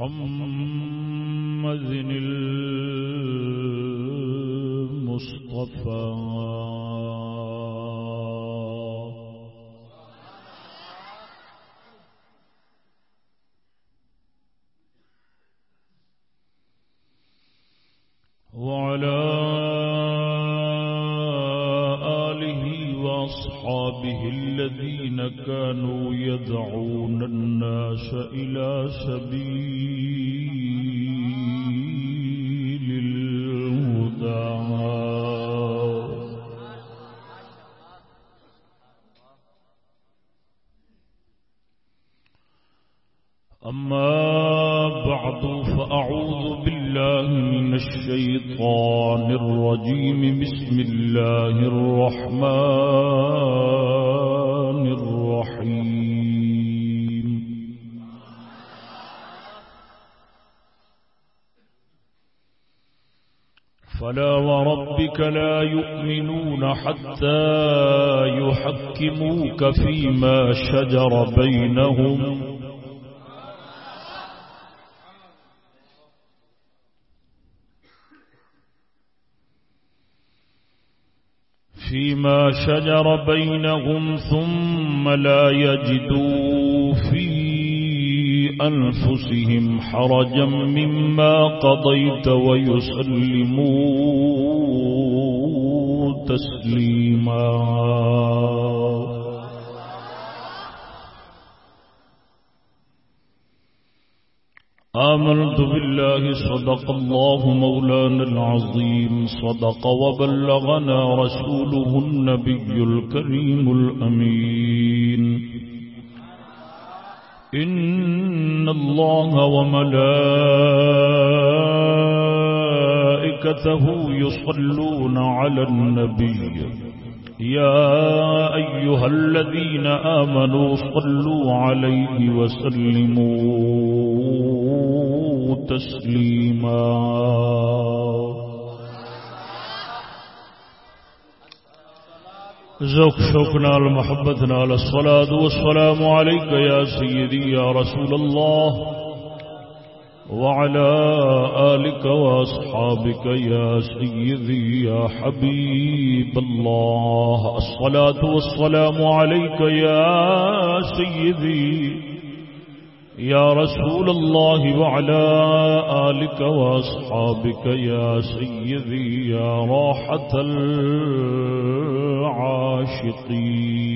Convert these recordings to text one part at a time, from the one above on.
محمد يحكموك فيما شجر بينهم. فيما شجر بينهم ثم لا يجدوا في أنفسهم حرجا مما قضيت ويسلموا تسليما. آمنت بالله صدق الله مولانا العظيم. صدق وبلغنا رسوله النبي الكريم الأمين. إن الله وملائكته يصلون على النبي. يا أيها الذين آمنوا صلوا عليه وسلموا. تسليما ذوق، شوق نال، محبت نال، الصلاة والسلام عليك يا سيدي، يا رسول الله، وعلى آلك وأصحابك يا سيدي، يا حبيب الله. الصلاة والسلام عليك يا سيدي يا رسول الله وعلى آلك وأصحابك يا سيدي يا راحة العاشقين.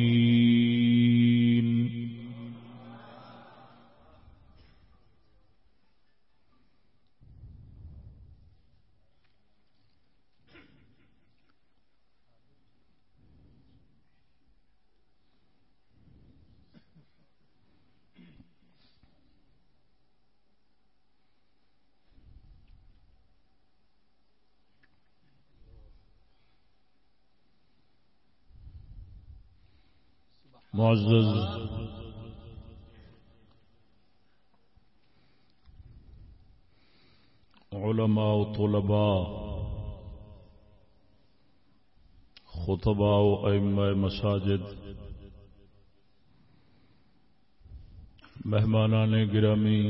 معزز۔ علماء و طلباء خطباء و ائمہ مساجد مہمانان گرامی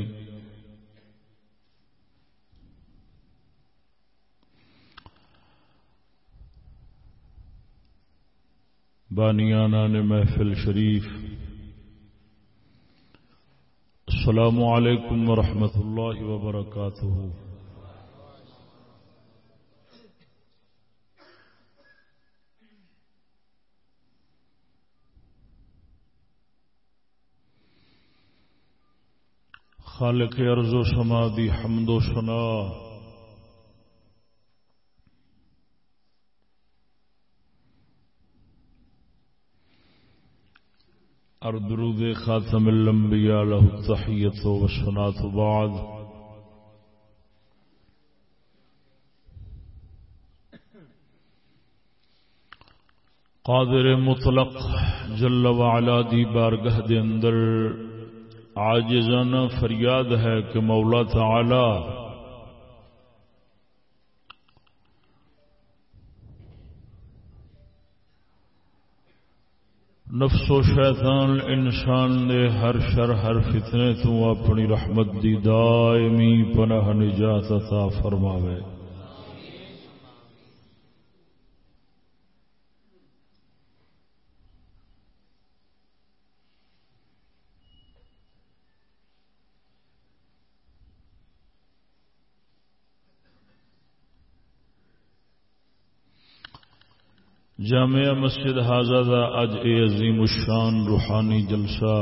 بانیانان محفل شریف۔ السلام علیکم ورحمۃ اللہ وبرکاتہ۔ خالق ارض و سما دی حمد و سنا اور درود خاتم الانبیاء له التحیت و سنات بعد. قادر مطلق جل وعلا دی بارگاہ دے اندر عاجزانہ فریاد ہے کہ مولا تعالی نفس و شیطان، انسان دے ہر شر، ہر فتنے تو اپنی رحمت دی دائمی پناہ نجات عطا فرماوے۔ جامعہ مسجد حاضہ اج اے عظیم الشان روحانی جلسہ۔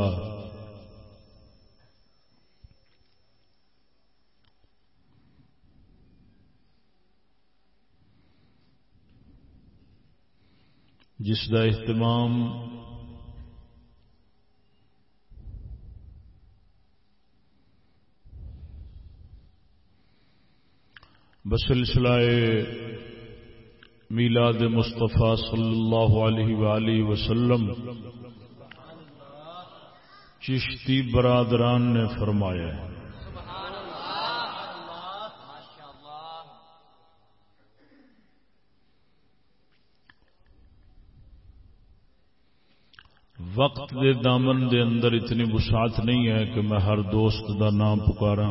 جس کا اہتمام بسلسلہ میلاد مصطفیٰ صلی اللہ علیہ وآلہ وسلم چشتی برادران نے فرمایا ہے۔ وقت دے دامن دے اندر اتنی وسعت نہیں ہے کہ میں ہر دوست دا نام پکارا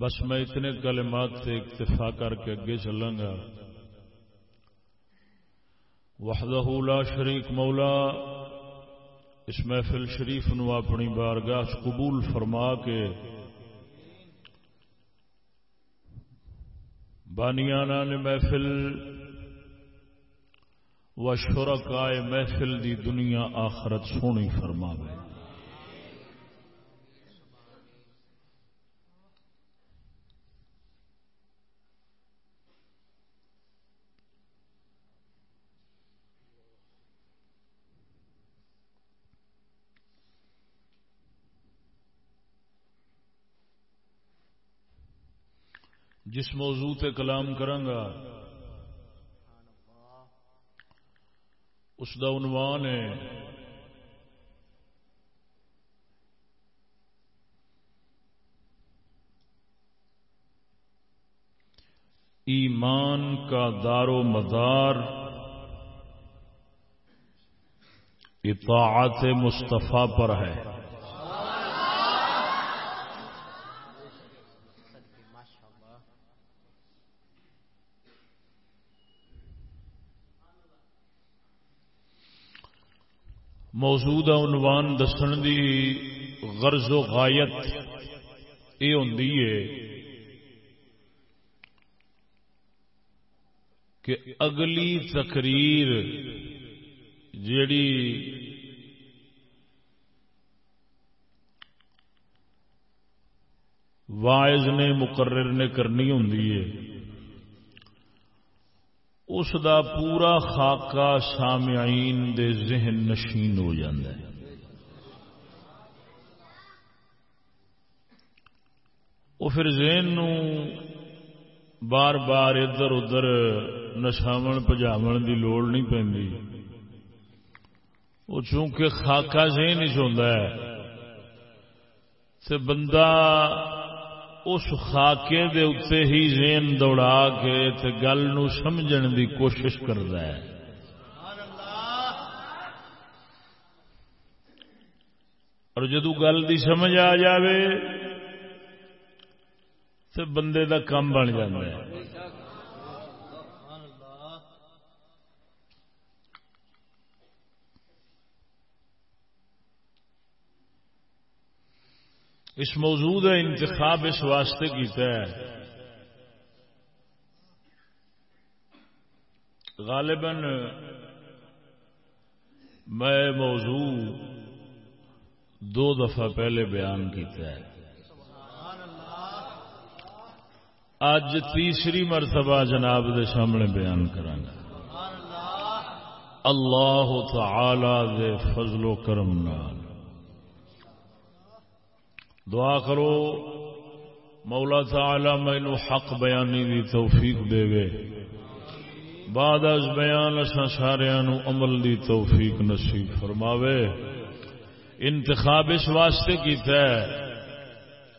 بس میں اتنے کلمات سے اکتفا کر کے اگے چلاں گا۔ وحدہ لا شریک مولا، اس محفل شریف نو اپنی بارگاہ قبول فرما کے بانیانا نے محفل و شرکائے محفل دی دنیا آخرت سونی فرماوے۔ جس موضوع تے کلام کرانگا اس دا عنوان ہے، ایمان کا دار و مدار، اطاعت مصطفیٰ پر ہے۔ موجودہ عنوان دسن دی غرض و غایت یہ ہوں کہ اگلی تقریر جیڑی وائز نے، مقرر نے کرنی ہوں اس دا پورا خاکہ سامعین دے ذہن نشین ہو جاندہ ہے۔ وہ پھر ذہن نو بار بار ادھر ادھر نشاو پجاو دی لوڑ نہیں پی وہ چونکہ خاکہ ذہن ہی چاہتا ہے تو بندہ اس خاکے دے اتے ہی زین دوڑا کے تے گل نو سمجھن دی کوشش کرتا ہے۔ اور جدو گل دی سمجھ آ جاوے تو بندے دا کام بن جاتا ہے۔ اس موجود انتخاب اس واسطے کیتا ہے۔ غالباً میں موضوع دو دفعہ پہلے بیان کیتا ہے۔ اج تیسری مرتبہ جناب دے سامنے بیان کرا اللہ تعالی دے فضل و کرم نال۔ دعا کرو، مولا تعالی مینو حق بیانی دی توفیق دے گے۔ بعد از بیان اسا سارا عمل دی توفیق نصیب فرماوے۔ انتخاب اس واسطے کیتا ہے،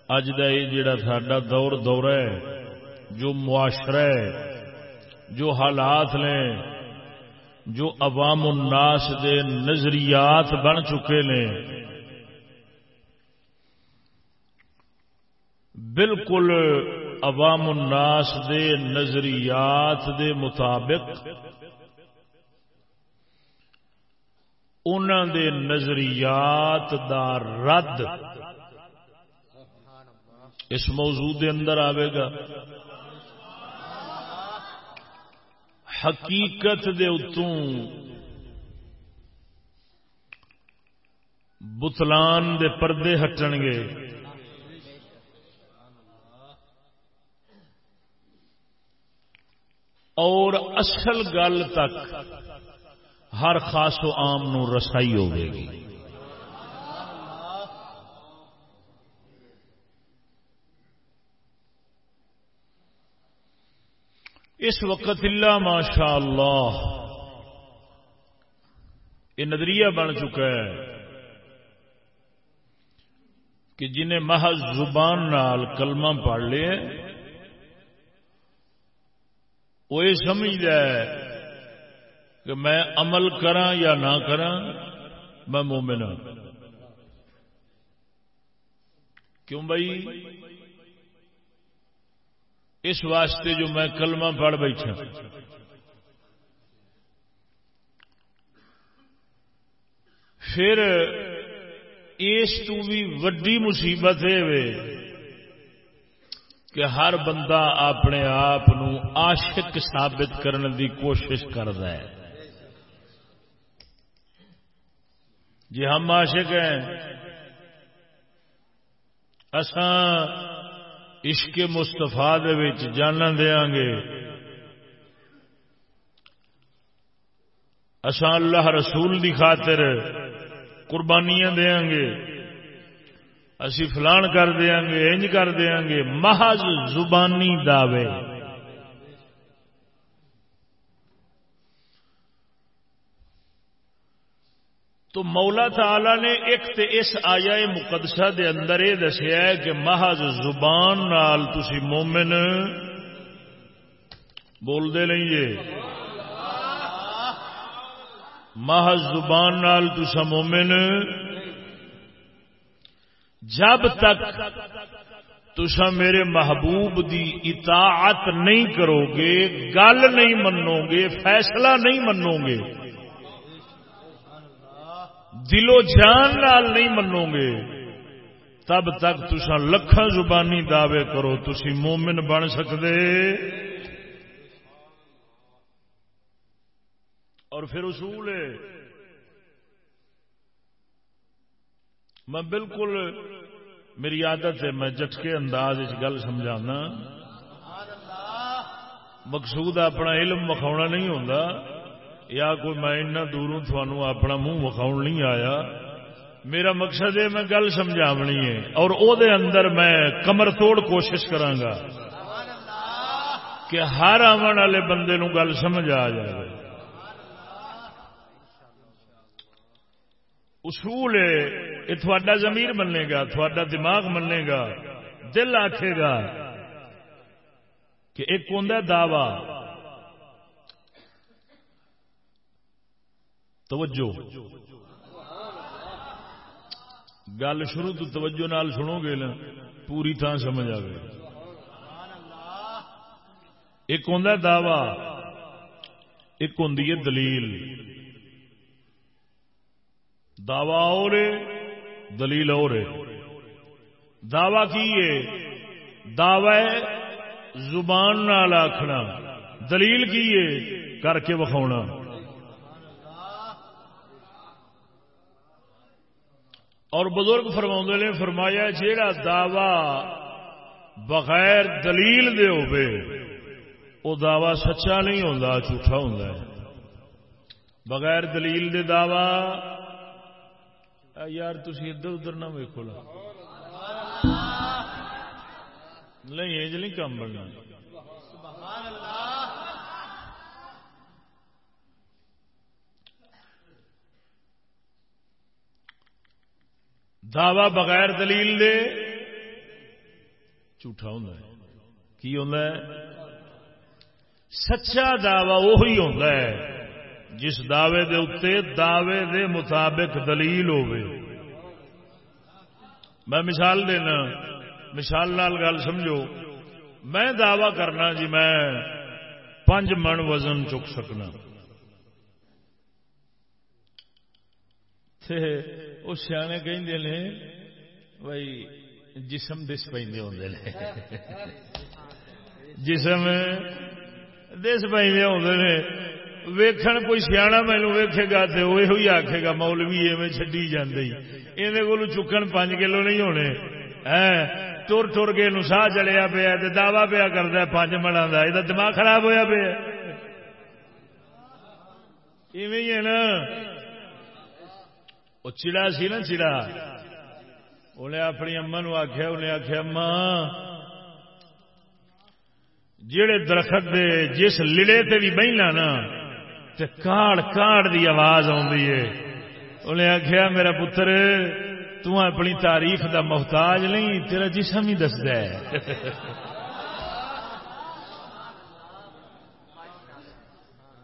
اج کا یہ جڑا ساڈا دور دور ہے، جو معاشرہ ہے، جو حالات نے، جو عوام الناس دے نظریات بن چکے نے بالکل عوام الناس دے نظریات دے مطابق انہوں دے نظریات دا رد اس موضوع دے اندر آئے گا۔ حقیقت دے اتوں بتلان دے پردے ہٹن گے اور اصل گل تک ہر خاص و عام نو رسائی ہوگی گی۔ اس وقت اللہ ماشاء اللہ یہ نظریہ بن چکا ہے کہ جنہیں محض زبان نال کلمہ پڑھ لے وہ یہ سمجھ ہے کہ میں عمل کرا یا نہ کرا میں مومن ہوں کیوں بھائی؟ اس واسطے جو میں کلمہ پڑھ بیٹھا۔ پھر اس تو بھی وڈی مصیبت ہے۔ کہ ہر بندہ اپنے آپ عاشق ثابت کرنے دی کوشش کرتا ہے۔ جی ہم عاشق ہیں۔ اساں عشق مستفا جانا دیا گے۔ اسان اللہ رسول دی خاطر قربانیاں دیا گے۔ اسی فلان کر دیا گے، انج کر دیا گے۔ محض زبانی دعوے۔ تو مولا تعالی نے ایک تے اس آیا مقدسہ دے اندر یہ دسیا ہے کہ محض زبان نال تسی مومن بول دے نہیں یہ محض زبان نال تسا مومن جب تک تسا میرے محبوب دی اطاعت نہیں کرو گے، گل نہیں منو گے، فیصلہ نہیں منو گے۔ دلو جان نال نہیں منو گے۔ تب تک تسا لکھان زبانی دعوے کرو تسی مومن بن سکتے اور پھر اصول ہے میں بالکل میری عادت ہے، میں جٹکے انداز گل سمجھانا۔ مقصود اپنا علم وکھاؤنا نہیں ہوتا یا کوئی میں دوروں تھانوں اپنا منہ وکھاؤ نہیں آیا۔ میرا مقصد ہے، میں گل سمجھاونی ہے۔ اور او دے اندر میں کمر توڑ کوشش کرانگا کہ ہر آن والے بندے نو گل سمجھ آ جائے۔ اصول ہے یہ تھوڑا ضمیر منے گا، تھوڑا دماغ منے گا، دل آکھے گا کہ ایک ہوں دعوی۔ توجہ۔ گل شروع تو توجہ نال سنو گے نا، پوری تھان سمجھ آئے ایک ہوں دعوی، ایک ہوں دلیل۔ دعوی اور دلیل اور دعوی کی ہے؟ دعوی زبان نال آخنا دلیل کی ہے؟ کر کے وکھاؤنا اور بزرگ فرما نے فرمایا، جیڑا دعوی بغیر دلیل دے ہوئے وہ دعوی سچا نہیں ہوتا جھوٹا ہوتا ہے۔ بغیر دلیل دے دعوی یار تھی ادھر ادھر نہ ویکو لا۔ نہیں یہ نہیں کام بننا۔ دعوی بغیر دلیل دے۔ جھوٹا ہوں کی ہوں سچا دعوی وہی ہوتا ہے۔ جس دعوے دے اتنے دعوے دے مطابق دلیل ہوے میں مثال دینا، مثال نال گل سمجھو۔ میں دعوی کرنا جی میں پانچ من وزن چک سکنا۔ وہ سیانے کہ بھائی جسم دس پہ ہوتے جسم دس پہ ہوتے ہیں ویکھن کوئی سیاح مینو ویکھے گا تو وہ آخے گا، مولوی ایویں چڈی جانے یہ کو چکن پانچ کلو نہیں ہونے۔ ہاں، تر تر کے ساہ چڑیا پیا دعوی پیا کرتا پانچ منا کا یہ دماغ خراب ہوا پیا ایویں ہے نا۔ وہ چڑا سی نا چڑا۔ انہیں اپنی اما نو آخیا انہیں آخیا اما جڑے درخت دے جس لڑے تے بھی بہنا نا تے کاڑ کاڑ دی آواز آئی ہے انہیں آخیا میرا پتر تو اپنی تاریخ دا محتاج نہیں، تیرا جسم ہی دستا ہے۔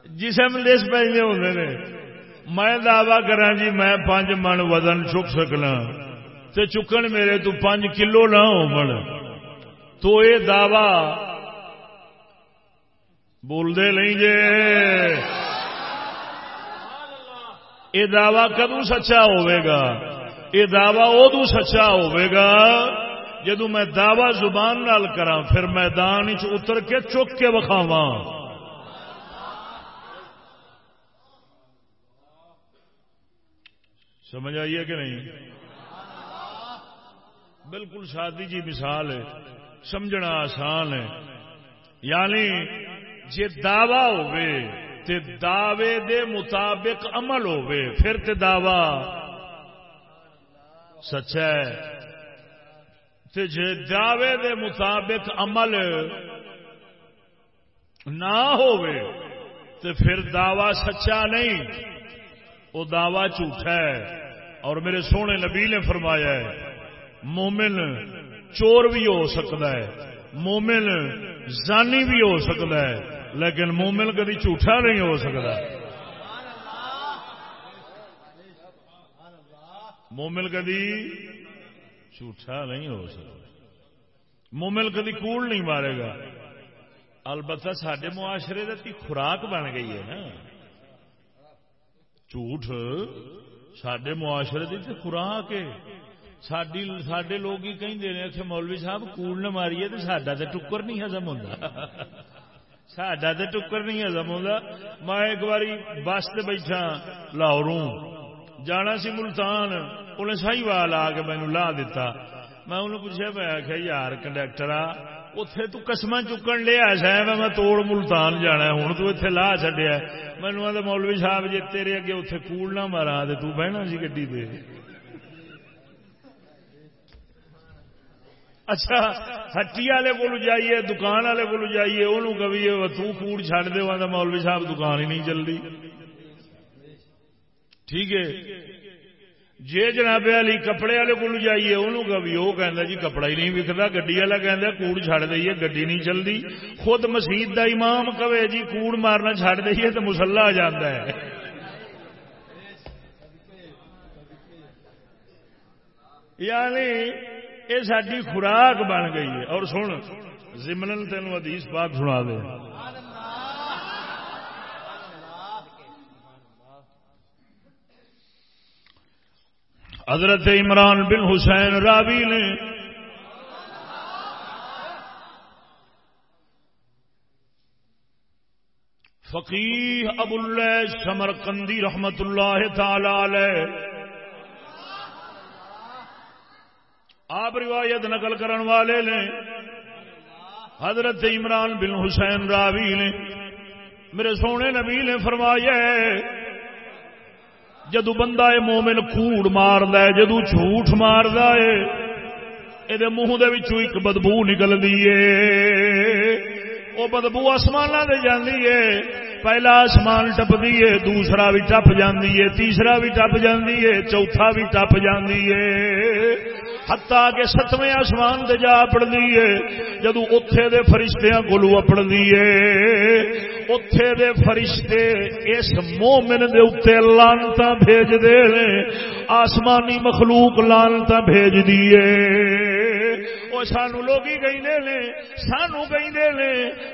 جسم دس پہ ہوتے میں دعوی کرا جی میں پانچ من وزن چک سکنا۔ تے چکن میرے تو پانچ کلو نہ ہو تو یہ دعوی بولتے نہیں جے۔ یہ دعوی کدو سچا ہوئے گا؟ یہ دعوی ادو سچا ہوئے گا؟ جدو میں دعوی زبان نال کرا پھر میدان اتر کے چک کے وکھاوا سمجھ آئیے کہ نہیں؟ بالکل شادی جی مثال ہے، سمجھنا آسان ہے۔ یعنی جی دعوی تے دعوے دے مطابق عمل ہوے پھر تے دعوی۔ سچا ہے۔ تے جے دعوے دے مطابق عمل نہ ہوے تے پھر دعوی سچا نہیں۔ وہ دعوی جھوٹا ہے۔ اور میرے سونے نبی نے فرمایا ہے، مومن چور بھی ہو سکتا ہے، مومن زانی بھی ہو سکتا ہے۔ لیکن مومن کدی جھوٹا نہیں ہو سکتا۔ مومن کدی جھوٹا نہیں ہو سکتا۔ مومن کدی کوڑ نہیں مارے گا۔ البتہ سڈے معاشرے کی خوراک بن گئی ہے نا۔ جھوٹ سڈے معاشرے کی خوراک ہے۔ سڈے لوگ ہی کہیں اچھا مولوی صاحب کوڑ نہ ماریے تو سڈا تو ٹکر نہیں ہزم ہوتا سڈا تو ٹکر نہیں ہزم ہوتا میں ایک بار بس سے بیٹھا لاہوروں۔ جانا سی ملتان، انہیں سائی وال آ کے مینو لا دیتا۔ میں انہوں پوچھا، میں آخیا، یار کنڈیکٹر اتے تو قسم چکن لیا سا میں توڑ ملتان جانا ہوں تو اتنے لا چڈیا مینو آدھا مولوی صاحب جی تیرے اگے اتنے کوڑ نہ مارا تو بہنا سی گی پہ اچھا ہٹی والے کو جائیے، دکان والے کو جائیے وہ کبھی توڑ چڈ دے مولوی صاحب دکان ہی نہیں چلتی ٹھیک ہے۔ جی جناب علی کپڑے والے کو جائیے انہوں کبھی وہ کہہ جی کپڑا ہی نہیں وکتا گی والا کہ کوڑ چڑ دئیے گی نہیں چلتی خود مسیح کا امام کہے جی کوڑ مارنا چڑ دئیے تو مسلا آ جاتا ہے۔ یعنی یہ ساری خوراک بن گئی ہے اور سن زمن تین ادیس پاک سنا دے حضرت عمران بن حسین راوی نے فقیر ابو اللہ سمر کندی رحمت اللہ تعالی علیہ آپ روایت نقل کرن والے نے، حضرت عمران بن حسین راوی نے۔ میرے سونے نبی نے فرمایا جدو بندہ ہے مومن کوڑ مارد ہے، جدو جھوٹ مارد ہے یہ منہ ایک بدبو نکلتی ہے۔ وہ بدبو آسمان دے جاندی ہے، پہلا آسمان ٹپدی ہے، دوسرا بھی ٹپ جاندی ہے، تیسرا بھی ٹپ جاندی ہے، چوتھا بھی ٹپ جاندی ہے۔ ہتا کے ستویں آسمان دے جا پڑتی ہے، جدو اتے دے فرشتیاں کولو اپڑتی ہے۔ اتے دے فرشتے اس مومن دے اتنے لانتا بھیج دے آسمانی مخلوق لانتا بھیج دیے وہ سانو لوگ کہ سانو کہ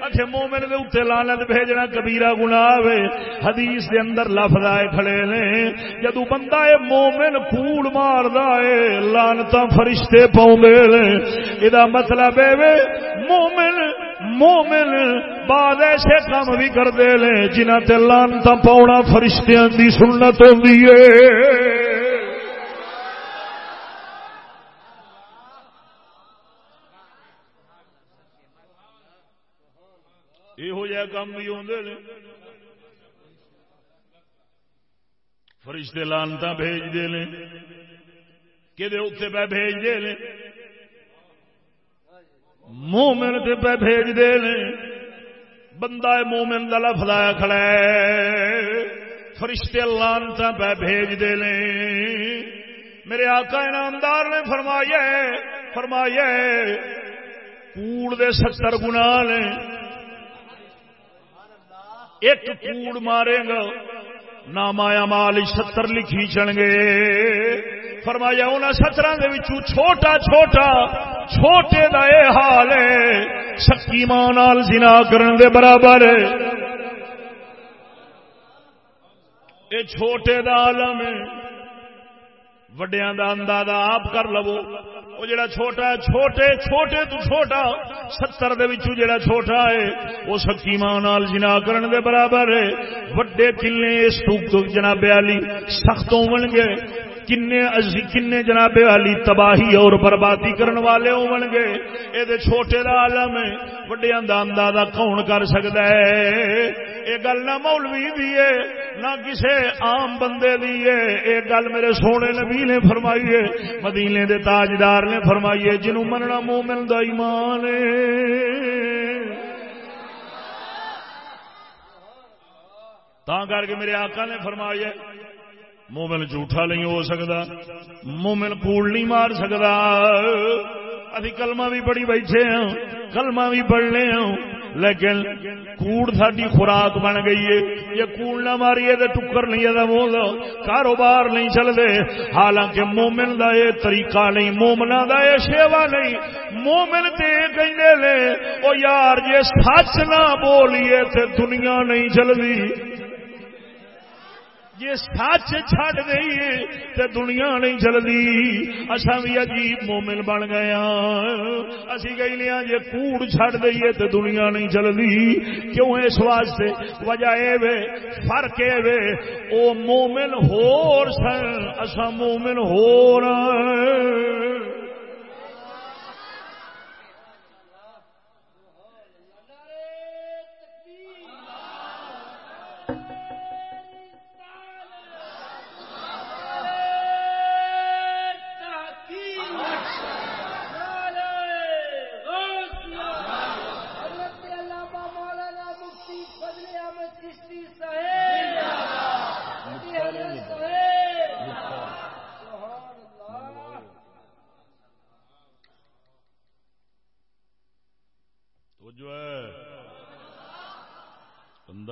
اچھا مومن دے اتنے لانت بھیجنا کبیرا گنا حدیث دے اندر لفظ آئے کھڑے نے۔ جدو بندہ ہے مومن کوڑ مار ہے لانتا فرشتے پاؤں یہ مطلب ہے مومن مومن بعد ایسے کام بھی کرتے ہیں جنہ تے لانتا پاؤنا فرشتیاں دی سنت ہوتی ہے یہ کام بھی آدھے فرشتے لانتا بھیجتے ہیں کہ اتنے پہ بھیجتے ہیں مومن تے پہ بھیجتے ہیں بندہ مومن کا لفظ آیا کھڑا ہے۔ فرشتے لانتا پہ بھیجتے ہیں میرے آقا انعامدار نے فرمایا فرمایا کوڑ دے ستر گنا نے۔ ایک کوڑ مارے گا۔ نہ مایا مال ستر لکھی چن گے فرمایا ان سترا چھوٹا چھوٹا، چھوٹے دا اے حال ہے۔ سکی ماں جنا کرن دے برابر۔ یہ چھوٹے دا عالم ہے۔ وڈیا کا اندازہ آپ کر لو۔ وہ جڑا چھوٹا ہے، چھوٹے چھوٹے تو چھوٹا۔ ستر جڑا چھوٹا ہے، وہ سکیما جنا کرن دے برابر ہے۔ وڈے کلے اس جناب علی سخت ہو گے کنے جناب والی تباہی اور بربادی کرن والے ہو گے یہ چھوٹے دا عالم ہے وڈیا کا اندازہ کون کر سکتا ہے؟ یہ گل نہ مولوی دی ہے، نہ کسے عام بندے دی ہے۔ یہ گل میرے سونے نبی نے فرمائی ہے، مدینے دے تاجدار نے فرمائی ہے، جنوں مننا مومن دا ایمان ہے۔ تا کر کے میرے آقا نے فرمایا مومن جھوٹا نہیں ہو سکتا مومن کوڑ نہیں مار سکتا ابھی کلمہ بھی بڑی بیٹھے ہیں کلمہ بھی پڑھنے ہیں لیکن کوڑ ساری خوراک بن گئی ہے۔ یہ کوڑ نہ ماری تو ٹکر نہیں ہے بول کاروبار نہیں چلتے حالانکہ مومن دا یہ طریقہ نہیں مومنا دا یہ سیوا نہیں۔ مومن تے کہیں لے او یار جی سچ نہ بولیے تے دنیا نہیں چلتی جی سچ چڈ گئی تو دنیا نہیں چلتی اصا بھی عجیب مومن بن گئے ہاں۔ اسی ہاں، گئی لیا جی کوڑ چڈ دئیے تو دنیا نہیں چلتی کیوں اس واسطے؟ وجہ یہ فرق یہ او مومن ہور سن اصا مومن ہو ہاں۔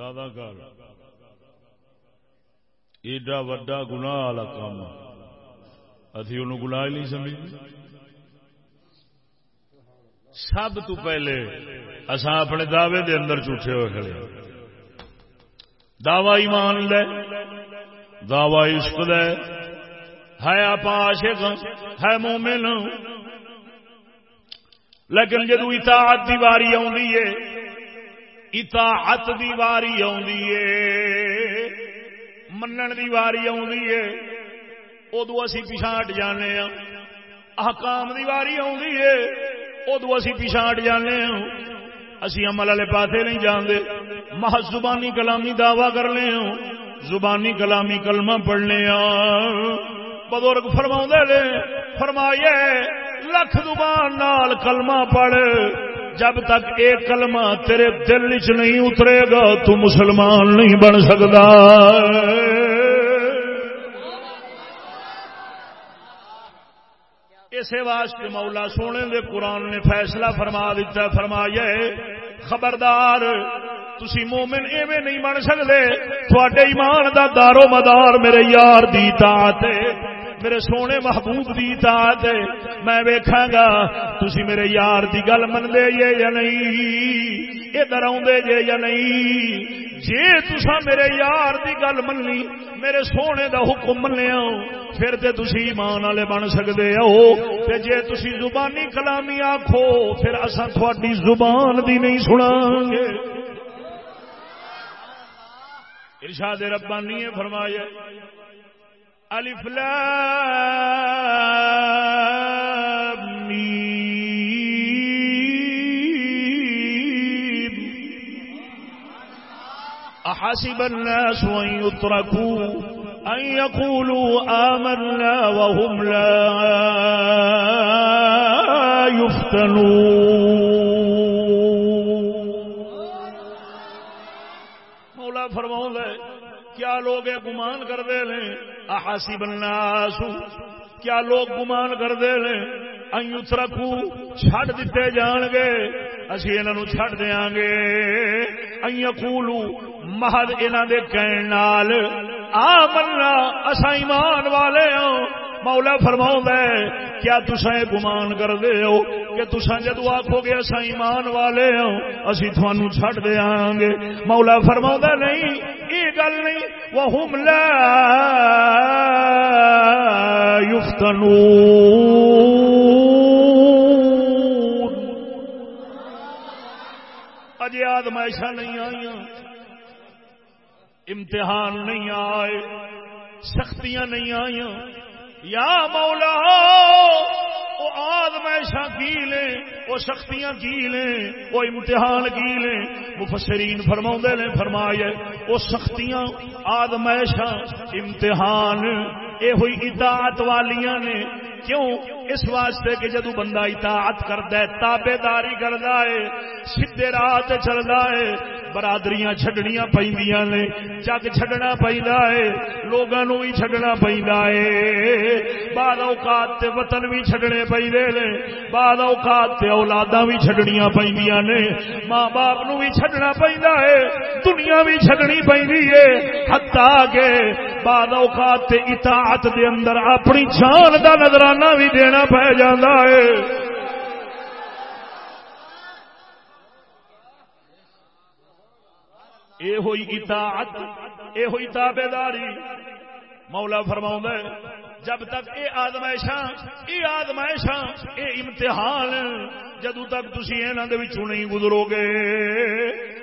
رہا کر ایڈا وڈا گنا والا کام ابھی ان گنا نہیں سمجھ سب تو پہلے اصا اپنے دعوے دے اندر جھوٹے ہوئے کھڑے دعوی ایمان لے، دعوی عشق دے۔ ہے آپ عاشق، ہے مومن۔ لیکن جدو اطاعت دی باری آئی ہے اطاعت دی واری منن دی واری ادو اسی پیچھا ہٹ جانے ہاں۔ احکام دی واری ادو اسی پیچھا ہٹ جانے ہاں۔ اسی عمل والے پاسے نہیں جانتے محض زبانی کلامی دعوی کرنے ہوں زبانی کلامی کلمہ پڑھنے ہاں۔ بزرگ فرما نے فرمائیے لکھ زبان نال کلمہ پڑھ۔ جب تک ایک کلمہ تیرے دل چ نہیں اترے گا، تو مسلمان نہیں بن سکتا۔ اسے واسطے مولا سونے دے قرآن نے فیصلہ فرما دیتا، فرمایا خبردار، تسی مومن ایویں نہیں بن سکتے۔ تھوڑے ایمان دا دارو مدار میرے یار دی تات میرے سونے محبوب دی تات میں ویکھاں گا تسی میرے یار دی گل من دے یا نہیں؟ ادھر آدھے جے یا نہیں؟ جے تسا میرے یار دی گل مننی، میرے سونے دا حکم منیا پھر تے تسی ایمان والے بن سکتے ہو۔ تے جے تسی زبانی کلامی آکھو، پھر اساں تھوڑی زبان دی نہیں سنا گے ارشاد ربانی فرمایا الف احسب الناس ان يتركوا ان يقولوا آمنا وهم لا يفتنون. مولا فرماؤں کیا لوگ گمان کرتے ہیں احاسی بننا کیا لوگ گمان کرتے ہیں ایوت رکھو چھڈ دیتے جان گے۔ اسی انہوں چھڈ دیا گے۔ ایقولو محد انہوں دے کہن نال، آ بننا اسا ایمان والے ہوں مولا فرماؤں کیا تسا گمان کر دے ہو کہ تسا جدو آخو گے اصا ایمان والے ہوں اسی تھانو چھڑ دیا گے مولا فرماؤں نہیں، یہ گل نہیں. وہ ہم لا یفتنو اجے آدمائشا نہیں آئی امتحان نہیں آئے سختیاں نہیں آئی یا مولا وہ کی لیں، وہ سختیاں کی لیں، وہ امتحان کی لیں۔ مفسرین فرما نے فرمایا، وہ سختیاں آدمائشاں امتحان یہ ہوئی اطاعت والیاں نے۔ کیوں؟ اس واسطے کہ جدو بندہ اطاعت کرتا ہے تابے داری کرتا ہے سیدے راہ چلتا ہے، برادریاں چڈنیا پہ جگ چڈنا پہ لوگوں بھی چڈنا پہ بعد اوقات تے وطن بھی چڈنے پہ بعد اوقات تے اولادا بھی چڈنیا پہ ماں باپ نو بھی چڈنا پہ دنیا بھی چڈنی پہ ہتا کے بعد اوقات تے اطاعت دے اندر اپنی جان دا نظرانہ بھی دینا پہ جانا ہے۔ اے ہوئی اطاعت، اے ہوئی تابے داری مولا فرماؤں جب تک اے آدمائشاں اے آدمائشاں اے امتحان جدو تک تھی یہاں نہیں گزرو گے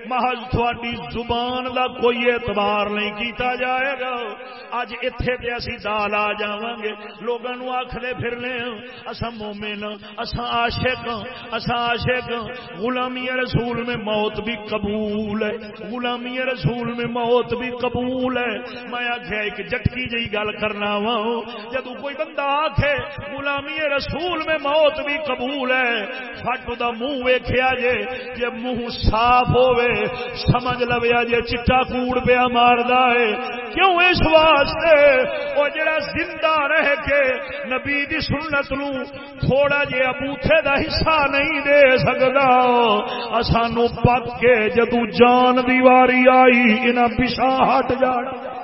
محض تھوڑی زبان دا کوئی اعتبار نہیں کیتا جائے گا۔ اج اتے تے اسی دال آ جا گے لوگوں آخر پھرنے ہاں، اصا مومن ہاں، اصا عاشق ہاں، اصا عاشق غلامی رسول میں موت بھی قبول ہے۔ غلامی رسول میں موت بھی قبول ہے۔ میں آخیا ایک جٹکی جی گل کرنا وا جدو کوئی بندہ آخے غلامی رسول میں موت بھی قبول ہے، فٹ دا منہ ویخیا جے جے منہ صاف ہوے سمجھ لویا جے چٹا کوڑ پیا ماردا ہے۔ کیوں اس واسطے؟ او جڑا زندہ رہ کے نبی دی سنت نو تھوڑا جے ابوتھے دا حصہ نہیں دے سکدا، اسانو پک کے جدو جان دی واری آئی، انہاں پیچھے ہٹ جانا۔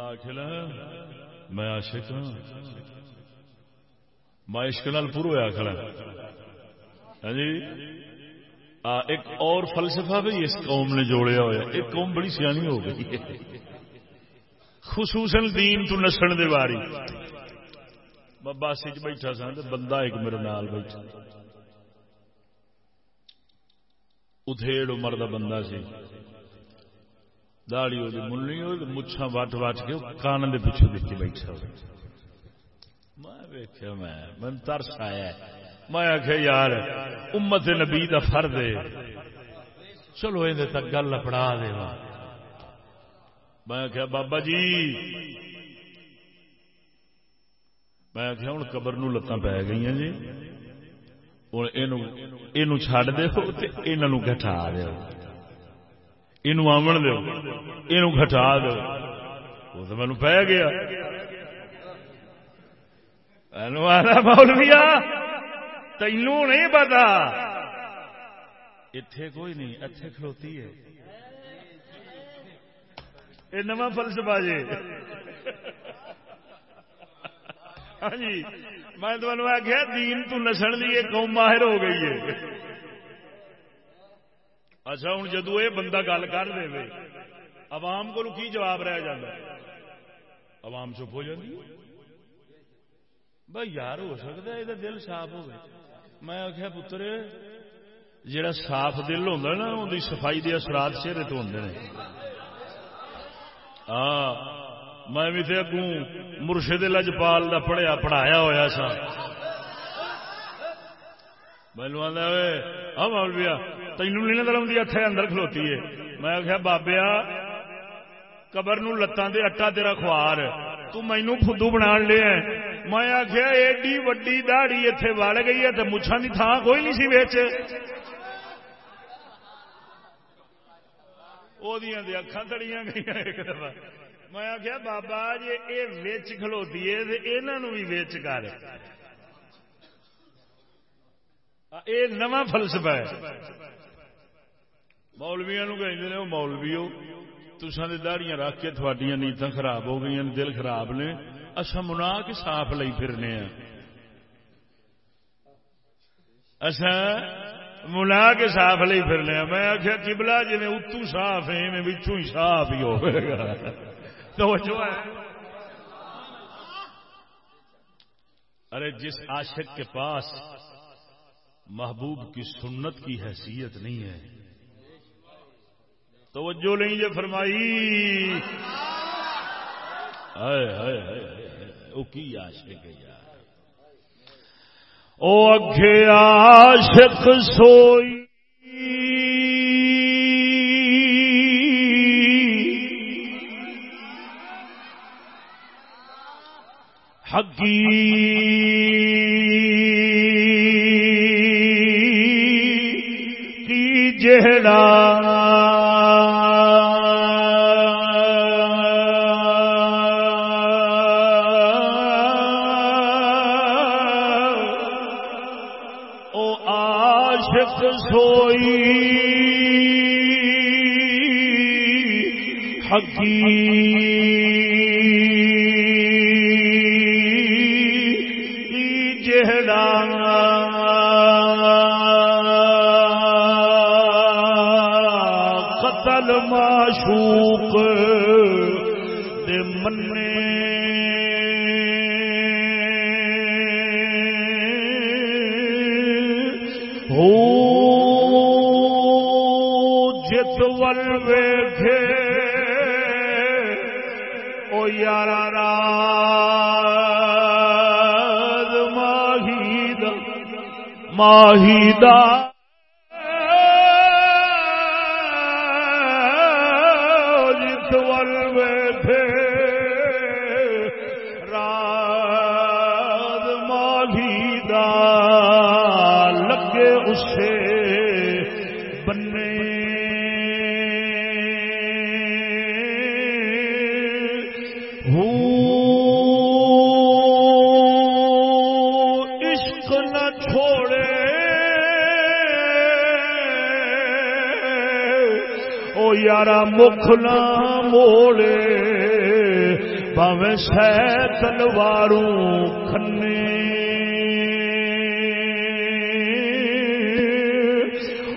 آخلا میں عاشق ہوں میں عشق نال پور ہوا کھڑا۔ ہاں جی؟ ایک اور فلسفہ بھی اس قوم نے جوڑیا ہوا ایک قوم بڑی سیانی ہو گئی۔ خصوصاً دین تو نسن دے باری۔ باسی چ بیٹھا سا بندہ ایک میرے نال بیٹھا۔ ادھیڑ عمر دا بندہ سی۔ داڑی وہ منی ہو مچھا وٹ وٹ کے کان دے پیچھے دیکھ بیٹھا میں ویکیا میں من ترس آیا میں آخیا یار، امت نبی دا فرد ہے۔ چلو یہ تک گل پڑا دے میں آخیا بابا جی۔ میں آخیا ہوں قبر نو لتاں پی گئی جی۔ ہوں یہ چڈ دو گٹا دو یہ آمن دو یہ گٹا دو وہ تو مینو گیا مولویا تینوں نہیں پتا اتے کوئی نہیں اتے کھلوتی ہے یہ نواں فلسفہ جی ہاں جی میں تمہیں آخیا دین تو نسن کی قوم ماہر ہو گئی ہے اچھا ہوں جدو یہ بندہ گل کر دے عوام کو کی جواب رہ جاتا عوام چپ ہو جاتی بھائی یار، ہو سکتا ہے یہ دل صاف ہو میں آخیا پتر جڑا صاف دل ہوتا نا ان کی صفائی دے اثرات چہرے تو ہوں ہاں میں بھی اگوں مرشد لجپال کا پڑھیا، پڑھایا ہوا سا مینو آدھا تینوں نہیں نظر آتی اتنے اندر کھلوتی ہے میں آخیا بابیا قبر نو لتان دے اٹا تیرا خوار تو مینو فدو بنا لیا میں آخیا ایڈی وڈی دہڑی اتنے وڑ گئی ہے تو مچھان کی تھان کوئی نہیں سی بچ اکھان تڑیاں گئی ایک دفعہ میں آخیا بابا جی یہ ویچ کھلوتی ہے تو یہاں بھی ویچ کر یہ نواں فلسفہ ہے مولویا کہ مولوی ہو تسان دہڑیاں رکھ کے تھوڑی نیت خراب ہو گئی دل خراب نے۔ اصا منا کے صاف لئی پھرنے ہیں اصا منا کے صاف لئی پھرنے ہاں۔ میں آخیا کبلا جی اتو صاف ہے میں بچوں ہی صاف ہی ہوگا توجہ ہے۔ ارے، جس عاشق کے پاس محبوب کی سنت کی حیثیت نہیں ہے توجہ نہیں یہ فرمائی۔ وہ کی عاشق یار۔ او اگے عاشق سوئی۔ حقی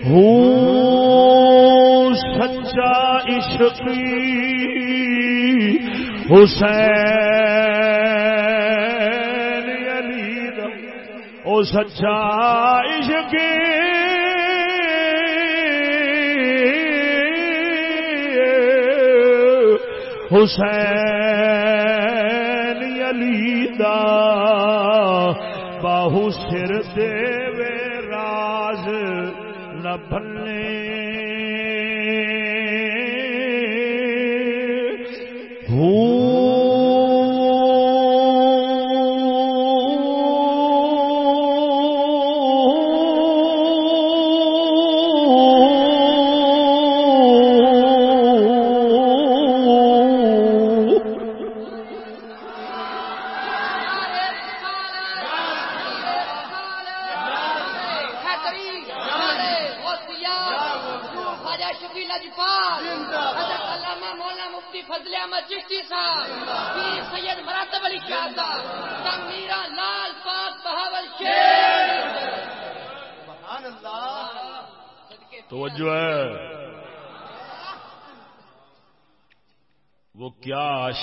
کھنے سچا عشقی حسین علی دا او سچا عشقی حسین علی دا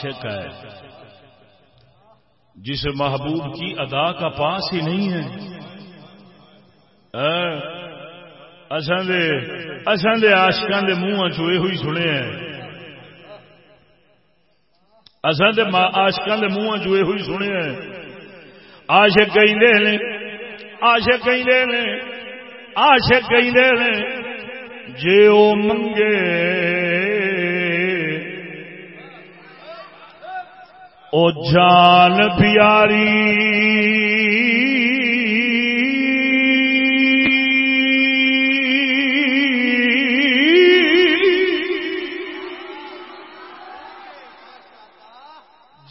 عاشق ہے۔ جس محبوب کی ادا کا پاس ہی نہیں ہے۔ اصل دے آشکان دے منہ چوئے ہوئی سنے ہیں۔ اصل دے آشکان دے منہ چوئے ہوئی سنے ہیں۔ آشک کہیں دے لیں آشک کہیں دے لیں آشک جے او منگے او جان پیاری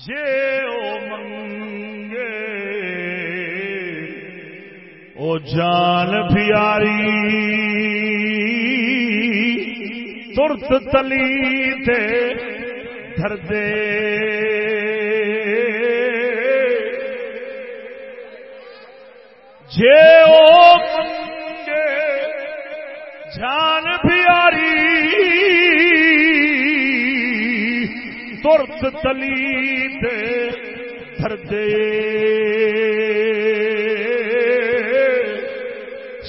جے او منگے۔ او جان پیاری ترت تلی دے دھر دے۔ ترت تلی دے دھر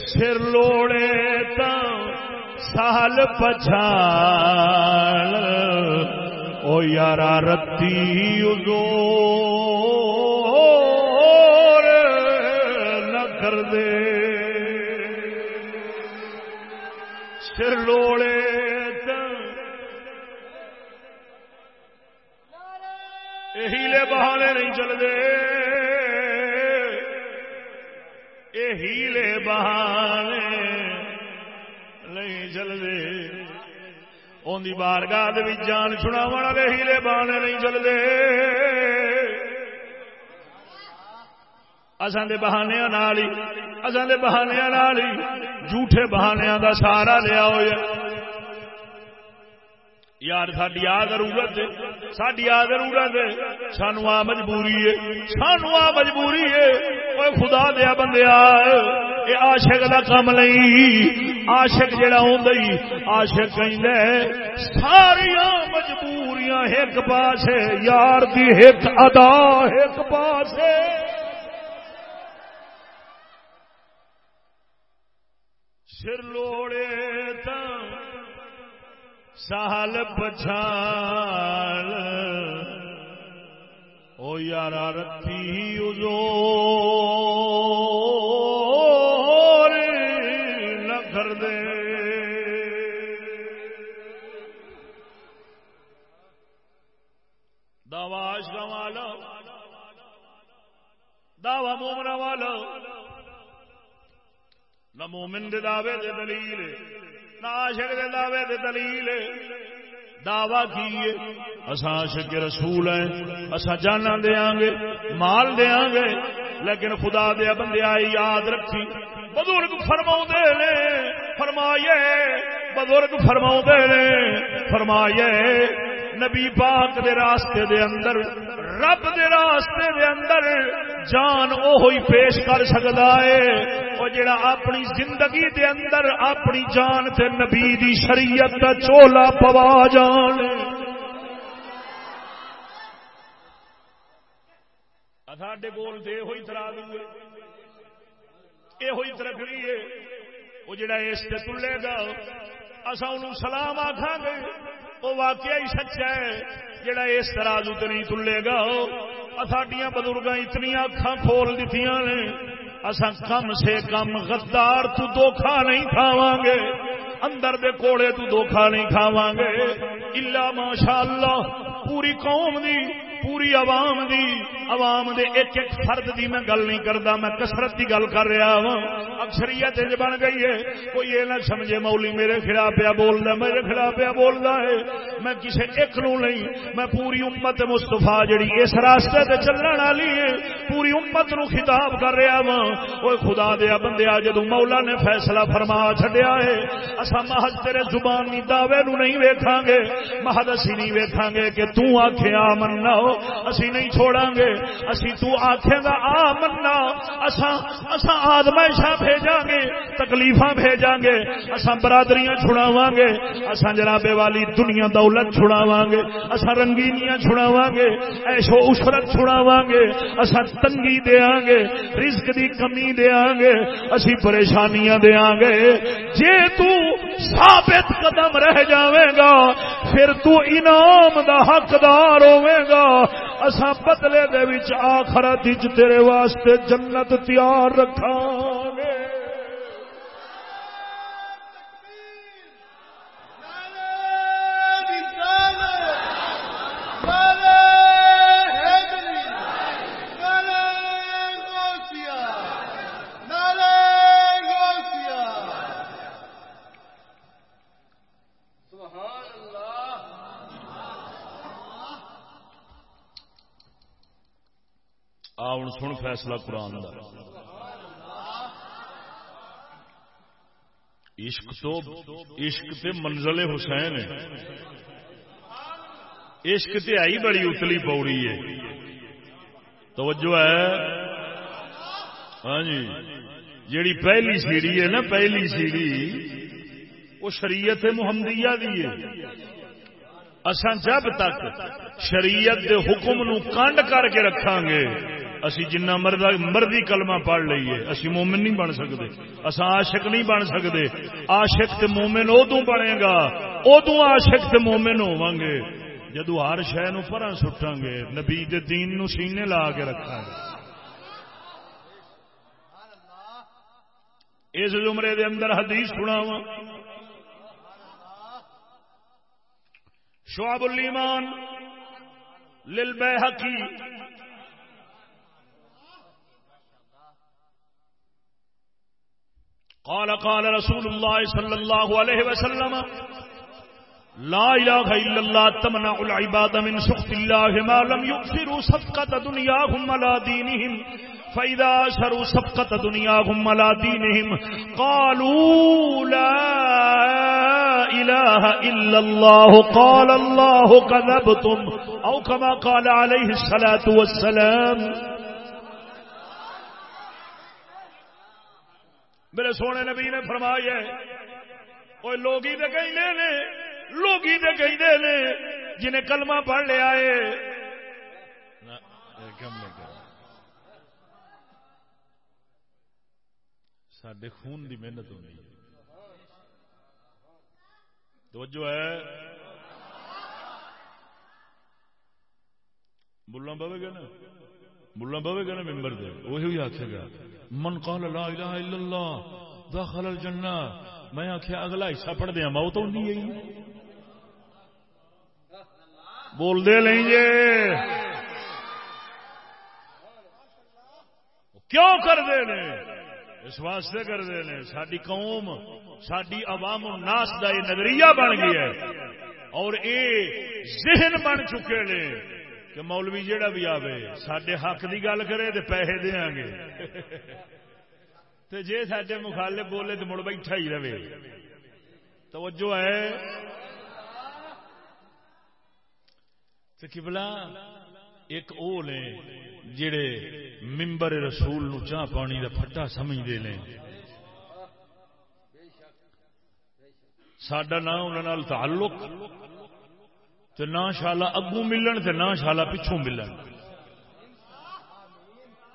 سر لوڑے سال پچھان او یارا رتی ادو نہ کر دے۔ بہانے نہیں چلتے یہ ہیلے بہانے نہیں چلتے ان کی بارگاہ جان چھڑا والے ہیلے بانے نہیں چلتے اصل کے بہانیا اصل کے بہانیا جھوٹے بہانیا کا سہارا لیا ہوا یار ساری آ ضرورت ساری آ ضرورت سانو آ مجبوری ہے، سانو آ مجبوری ہے۔ کوئی خدا دیا بندیا یہ آشک کا کام نہیں آشک جڑا ہوں آشک کہ ساریا مجبوریاں ایک پاس یار دی ایک ادا ایک پاس سر لوڑے سال پچھان او یار رتی ادو کر دے۔ دعوا والا دعوا مومنا والا۔ نہ مومن دے دعوے دے دلیل۔ عاشق دے دعوے دے دلیل دعوی کیے اساں عاشق رسول ہیں اساں جانا دیاں گے مال دیاں گے لیکن خدا دیا بندے آئی یاد رکھی بزرگ فرما نے فرمائے بزرگ فرما نے فرمائے نبی پاک دے راستے دے اندر، رب دے راستے دے اندر جان اوہی پیش کر سکتا ہے۔ وہ جڑا اپنی زندگی دے اندر اپنی جان تے نبی دی شریعت دا چولا پوا جان۔ ساڈے کول تو یہ ترا دوں یہ ترکڑی ہے۔ وہ جڑا اس سے تلے گا اصا ان سلام آخا گے۔ وہ واقعہ ہی سچا ہے، جڑا اس طرح نہیں تلے گا۔ ساڈیا بزرگ اتنی اکھان کھول دیتی نے۔ اصا کم سے کم غدار تو دھوکھا نہیں کھاواں گے اندر دے کوڑے تو دھوکھا نہیں کھاواں گے الا ماشاءاللہ، پوری قوم دی، پوری عوام دی۔ عوام دے ایک ایک فرد دی میں گل نہیں کرتا میں کسرت کی گل کر رہا ہوں اکثریت بن گئی ہے۔ کوئی یہ نہ سمجھے، مولی میرے خلاف پیا بولتا میرے خلاف پیا بولتا ہے۔ میں کسی ایک نو نہیں، میں پوری امت مستفا جڑی اس راستے تے چلن والی ہے، پوری امت نو خطاب کر رہا ہوں وہ خدا دیا بندیا جدو مولا نے فیصلہ فرما چڈیا ہے اصا محض تیرے زبانی دعوے نو نہیں ویکھاں گے۔ محض اسی نہیں ویکھاں گے کہ تو آخیا مننا اسی نہیں چھوڑا گے۔ اسی تو آخے گا، آ منا اسا آدمائشا بھیجا گے تکلیف بھیجا گے اسا برادریاں چھڑاوا گے اسا جناب والی دنیا دولت چھڑاوا گے اسا رنگینیاں چھڑاوا گے ایشو اسرت چھڑاوا گے اسا تنگی دیا گے رزق دی کمی دیا گے اسی پریشانیاں دیا گے جے تو ثابت قدم رہ جاوے گا، پھر تو انعام دا حقدار ہوے گا۔ اسا بدلے دے وچ آخرت وچ تیرے واسطے جنت تیار رکھا گے ہوں سن فیصلہ قرآن دا۔ عشق تو عشق تے منزل حسین ہے۔ عشق تے آئی بڑی اتلی پوڑی ہے۔ توجہ ہے۔ ہاں جی۔ جیڑی پہلی سیڑھی ہے نا، پہلی سیڑھی، وہ شریعت محمدیہ دی ہے۔ اساں جب تک شریعت دے حکم نو کانڈ کر کے رکھاں گے اسی جنہ مرد مرضی کلمہ پڑھ لیے اسی مومن نہیں بن سکتے۔ اصا عاشق نہیں بن سکتے۔ عاشق تے مومن ادو بنے گا۔ ادو عاشق تے مومن ہوا گے جدو ہر شہ نو پر سٹاں گے نبی دے دین نو سینے لا کے رکھا گے اس زمرے دے اندر حدیث سنا وا شعب الایمان للبیحقی قال قال رسول الله صلى الله عليه وسلم، لا إله إلا الله، تمنع العباد من سخط الله ما لم يؤثروا صفقة دنياهم على دينهم. فإذا أشروا صفقة دنياهم على دينهم، قالوا لا إله إلا الله، قال الله كذبتم أو كما قال عليه الصلاة والسلام میرے سونے نبی نے فرمایا وہ لوگی دے کہیں نے، لوگی دے کہیں نے، جنہیں کلمہ پڑھ لیا ہے۔ سڈے خون دی محنت ہونی توجہ ہے۔ بولنا پوے گا نا؟ بولنا پوے گا نا ممبر دے، وہی آخے گا۔ من قال لا الہ الا اللہ، داخل الجنہ۔ میں آخیا اگلا حصہ پڑھ دیا، موت ہونی ہے بول دے لیں گے۔ کیوں کر دے نے اس واسطے کر دے نے ساری قوم ساری عوام الناس دا یہ نظریہ بن گیا ہے۔ اور اے ذہن بن چکے نے کہ مولوی جیڑا بھی آوے سڈے حق کی گل کرے تو پیسے دیا گے۔ تو جی سڈے مخالف بولے تو مڑ بیٹھا ہی رہے۔ توجہ ہے۔ تو کبلا ایک او نے جڑے ممبر رسول نو چاہ پانی دا پھٹا سمجھتے ہیں سڈا نہ انہوں تعلق تو نہ شالا اگوں ملن تے نہ شالا پچھوں ملن۔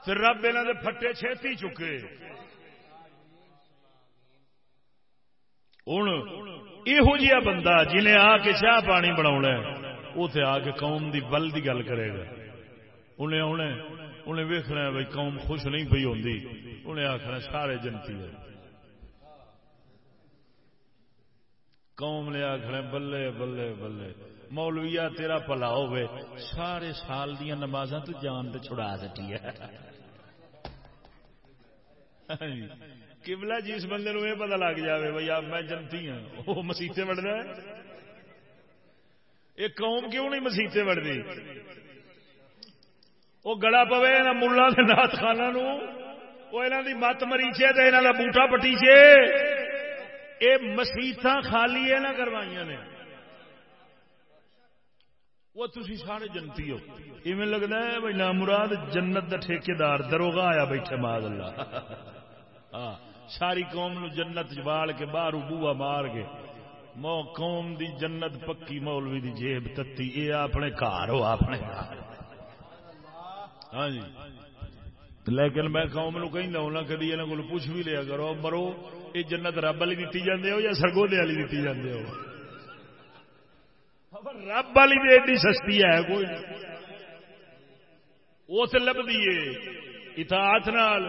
پھر رب یہاں دے پھٹے چھتی چکے۔ ہوں یہ بندہ جنہیں آ کے چاہ پانی بنا اتنے آ کے قوم دی بل دی گل کرے گا۔ انہیں انہیں انہیں ویخنا بھائی قوم خوش نہیں پی ہوتی انہیں آخنا سارے جنتی ہے۔ قوم نے آخر بلے بلے بلے۔ مولویا تیرا پلا ہوے سارے سال دیا نماز تو جان تو چھڑا دیتی ہے۔ ہاں جی، کبلا جس جی بندے نو یہ پتا لگ جائے بھائی آپ میں جنتی ہوں وہ مسیطے وڑتا ہے؟ یہ قوم کیوں نہیں مسیطے وڑتی وہ گڑا پوے نہ ملا نات خانہ وہ یہاں کی مت مریچے یہاں کا بوٹا پٹیچے۔ یہ مسیت خالی ہے نہ کروائی نے۔ وہ تھی سارے جنتی ہو۔ ایویں لگتا ہے بھائی نام مراد جنت کا ٹھیکار دروگا آیا بیٹھے ماد اللہ۔ ہاں ساری قوم نو جنت جبال کے باہر بوا مار کے، مو قوم دی جنت پکی مولوی دی جیب تتی یہ اپنے گھر ہو، اپنے ہاں جی۔ لیکن میں قوم نو کہیں ہونا کدی یہاں کو پوچھ بھی لیا کرو مرو یہ جنت رب والی دیتی جاندے ہو یا سرگودے والی دیتی جاندے ہو؟ رب والی تو ایڈی سستی ہے، کوئی وہ تو لبھی ہے، اطاعت نال،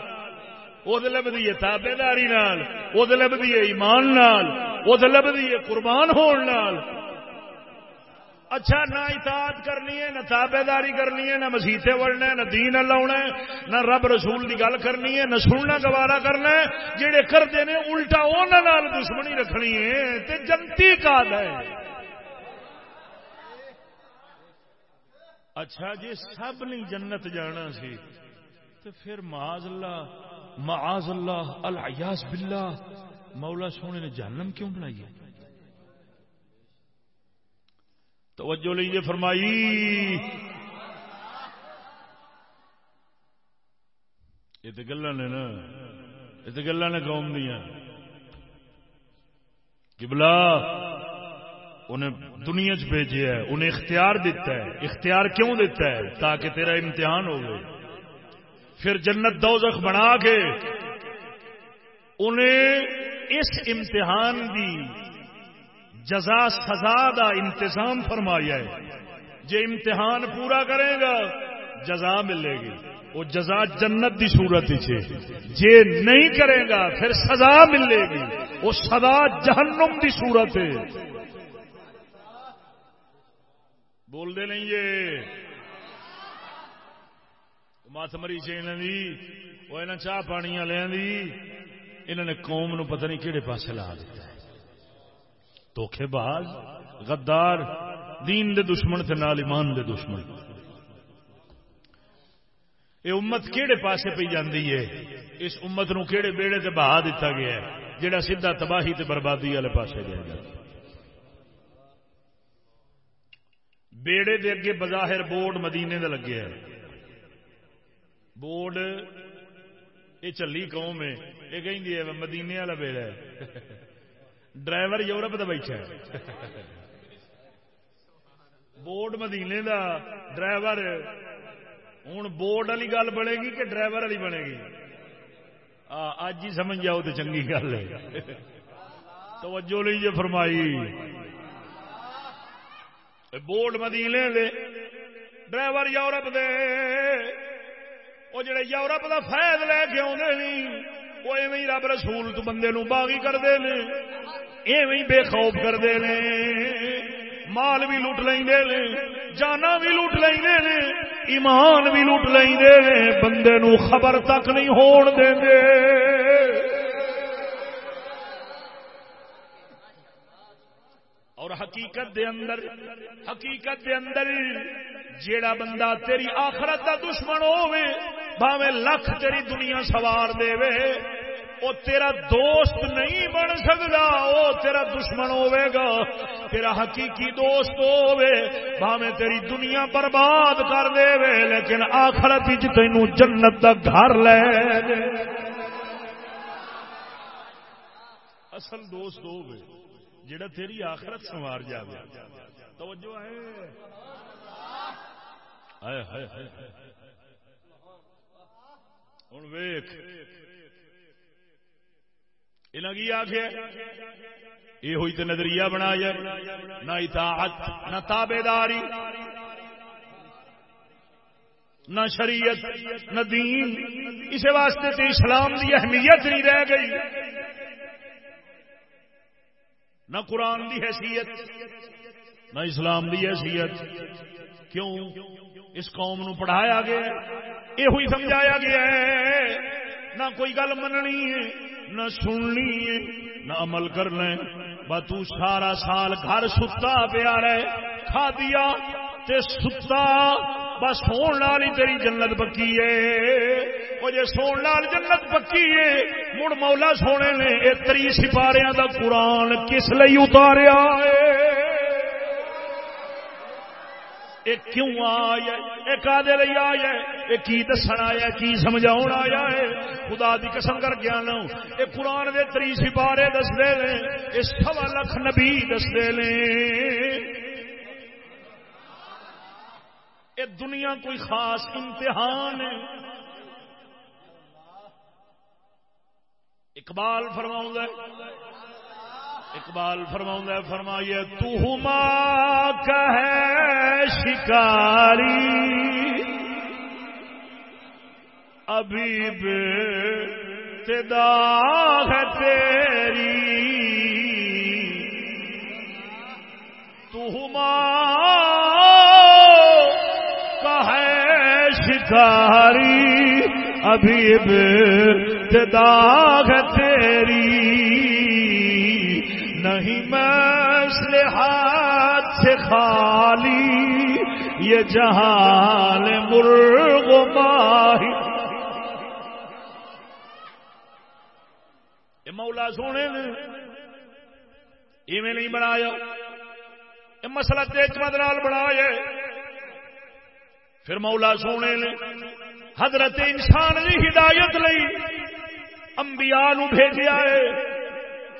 وہ لبھی ہے تابے داری وہ لبھی ہے ایمان نال، وہ لبھی ہے قربان ہون نال۔ اچھا نہ اطاعت کرنی ہے، نہ تابے داری کرنی ہے، نہ مسیطے وڑنا ہے، نہ دین لاؤنا ہے، نہ رب رسول کی گل کرنی ہے، نہ سننا گوارا کرنا ہے۔ جہے کرتے ہیں الٹا انہوں دشمنی رکھنی ہے، تے جنتی کا ہے۔ اچھا جی سب نہیں جنت جانا سی، تو پھر معاذ اللہ معاذ اللہ الیاس باللہ، مولا سونے نے جہنم کیوں بنائی ہے؟ توجہ لیجیے فرمائی۔ یہ تو گلا نے نا، یہ تو گلا نے قوم دیا۔ کبلا انہیں دنیا چ ہے، انہیں اختیار دیتا ہے۔ اختیار کیوں دیتا ہے؟ تاکہ تیرا امتحان ہو گئے پھر جنت دوزخ بنا کے انہیں اس امتحان دی جزا سزا دا انتظام فرمایا ہے۔ جے امتحان پورا کرے گا، جزا ملے گی۔ وہ جزا جنت دی صورت جے نہیں کرے گا، پھر سزا ملے گی۔ وہ سزا جہنم دی صورت ہے۔ بول دے نہیں یہ مت مری چی وہ چاہ پانی انہوں نے قوم نو پتہ نہیں کہڑے پاس لا دیتا ہے۔ دھوکھے باز غدار، دین دے دشمن تے نال ایمان دے دشمن۔ یہ امت کہڑے پاسے پہ جاندی ہے؟ اس امت نو کہڑے بیڑے تے بہا دیتا گیا ہے؟ جڑا سیدھا تباہی تے بربادی والے پاسے گیا گا بیڑے دے اگے بظاہر بورڈ مدینے دے لگے ہے بورڈ یہ چلی قوم ہے یہ کہ مدینے والا بیڑا ہے۔ ڈرائیور یورپ کا بیٹھا بورڈ مدینے دا ڈرائیور ہوں بورڈ والی گل بنے گی کہ ڈرائیور والی بنے گی؟ اج ہی سمجھ جاؤ تو چنگی گل ہے۔ توجہ لیجیے فرمائی۔ بورڈ مدینے دے ڈرائیور یورپ دے۔ وہ جڑے یورپ دا فائد لے کے آدھے وہ ایویں رب رسول تو بندے نو باغی کرتے ہیں ایویں بے خوف کرتے ہیں مال بھی لٹ لیں جانا بھی لٹ لیں ایمان بھی لٹ لیں بندے نو خبر تک نہیں ہون دیں دے اور حقیقت دے اندر، حقیقت دے اندر جیڑا بندہ تیری آخرت دا دشمن ہوے بھاوے لکھ تیری دنیا سوار دے وے وہ تیرا دوست نہیں بن سکتا وہ تیرا دشمن ہوے گا، تیرا حقیقی دوست ہوے بھاویں تیری دنیا برباد کر دے وے لیکن آخرت تینوں جنت دا گھر لے دے۔ اصل دوست ہوے جڑا تیری آخرت سنوار جاوے۔ توجہ ہے۔ ہوں ویخ کی آخیا یہ ہوئی تو نظریہ بنا نہ اطاعت، نہ تابے داری نہ شریعت، نہ دین۔ اس واسطے تو اسلام کی اہمیت نہیں رہ گئی۔ نہ قرآن کی حیثیت، نہ اسلام کی حیثیت۔ کیوں؟ اس قوم نو پڑھایا گیا یہ سمجھایا گیا ہے۔ نہ کوئی گل مننی ہے، نہ سننی ہے، نہ عمل کرنا ب تو سارا سال گھر ستا پیا رہے، کھا دیا تے ستا۔ بس سون لال ہی تیری جنت پکی ہے۔ وہ جی سون لال جنت پکی ہے، مڑ مولا سونے نے یہ تری سپاریا دا قرآن کس لئی اتاریا ہے؟ کیوں آیا یہ کدے آیا یہ کی دسن آیا کی سمجھا آیا ہے؟ خدا دی قسم کر گیا نا یہ قرآن دے تری سپارے دستے نے یہ سوا لکھ نبی دستے نے۔ یہ دنیا کوئی خاص امتحان ہے۔ اقبال فرماؤں اقبال فرما فرمائیے، تو کہ شکاری۔ ابھی ہے تیری۔ تو کہ شکاری ابھی ہے تیری۔ نہیں میں ہاتھ سے خالی، یہ جہان مرغ ماہی۔ مولا سونے نے ایویں نہیں بنایا۔ یہ مسئلہ تیج مدرال بنایا۔ پھر مولا سونے نے حضرت انسان کی ہدایت لئی انبیاء نو بھیجا ہے۔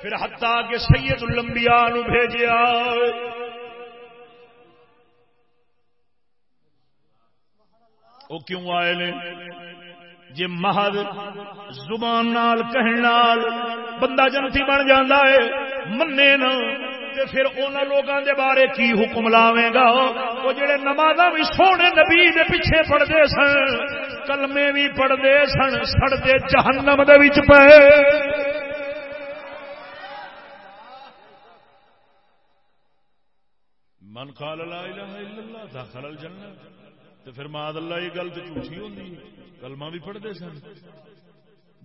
پھر ہتا کے سید الانبیاء نو بھیجیا وہ کیوں آئے نے؟ جی محد زبان نال کہن نال بندہ جنتی بن جانا ہے منے نا تے پھر ان لوگوں دے بارے کی حکم لاوے گا؟ وہ جڑے نماز بھی سونے نبی دے پیچھے پڑھتے سن، کلمے بھی پڑھتے سن سڑتے جہنم دے وچ پے۔ من قال لا الہ الا اللہ، داخل الجنہ۔ تو پھر ماد اللہ یہ گل تو جھوٹھی ہوندی۔ کلمہ بھی پڑھتے سن۔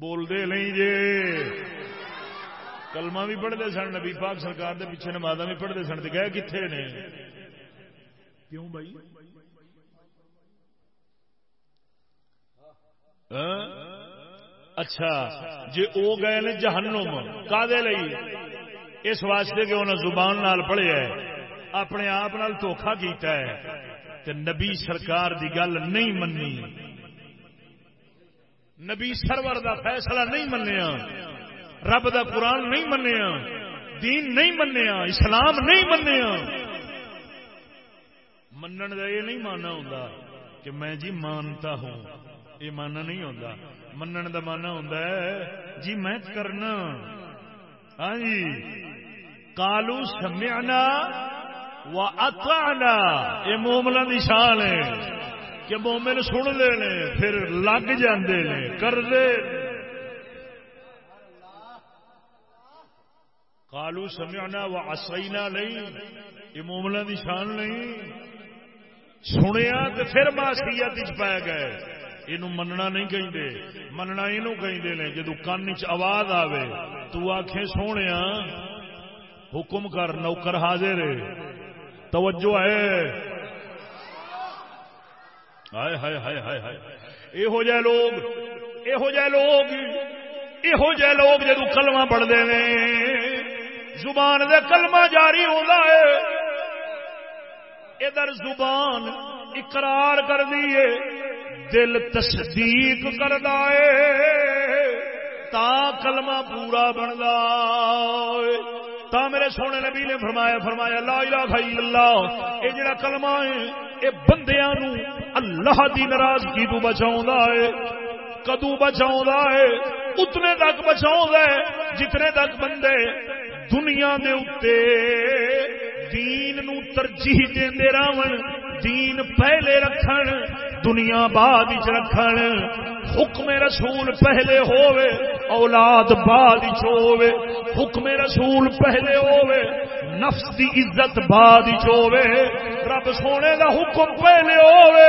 بول دے نہیں جے۔ کلمہ بھی پڑھتے سن نبی پاک سرکار دے پیچھے نمازاں بھی پڑھتے سن گئے کتھے نے؟ کیوں بھائی؟ ہاں؟ اچھا جی او گئے نے جہنم کا اس واسطے کہ انہوں زبان نال پڑھیا ہے اپنے آپ دھوکھا کیتا ہے تے نبی سرکار دی گل نہیں منی نبی سرور دا فیصلہ نہیں منیا رب دا قرآن نہیں منیا، دین نہیں منیا، اسلام نہیں منیا۔ منن دا یہ نہیں مانا ہوں کہ میں جی مانتا ہوں، یہ مانا نہیں ہوتا منن دا مانا ہوں جی میں کرنا۔ ہاں جی۔ کالو سمیا یہ مومنا کی شان ہے کہ مومن سن دے نے پھر لگ جاندے نے کر دے کالو سمیا وہ اصنا نہیں یہ مومنا کی شان نہیں۔ سنیا تو پھر ماسیت پی گئے۔ یہ مننا نہیں کہیں مننا یہ کہیں جدو کن چ آواز آئے تو آخ سونے حکم کر، نوکر حاضر توجہ ہے۔ ہائے ہائے ہائے ہائے ہائے۔ یہ لوگ یہ لوگ یہو جہ لوگ جدو کلمہ پڑھتے ہیں زبان دے کلمہ جاری ہوتا ہے۔ ادھر زبان اقرار کر دیے دل تصدیق کردا ہے، تا کلمہ پورا بنتا تا میرے سونے نبی نے فرمایا فرمایا، لا الہ الا اللہ، اے جڑا کلمہ ہے، اے بندیاں نو اللہ دی ناراضگی تو بچاوندا ہے۔ کدو بچاوندا ہے؟ اتنے تک بچاوندا ہے جتنے تک بندے دنیا دے اوتے دین نو ترجیح دیندے راون دین پہلے رکھن، دنیا بعد رکھن، حکم رسول پہلے ہووے، اولاد بعد ہووے، حکم رسول پہلے ہووے، نفس دی عزت بعد ہووے، رب سونے دا حکم پہلے ہووے،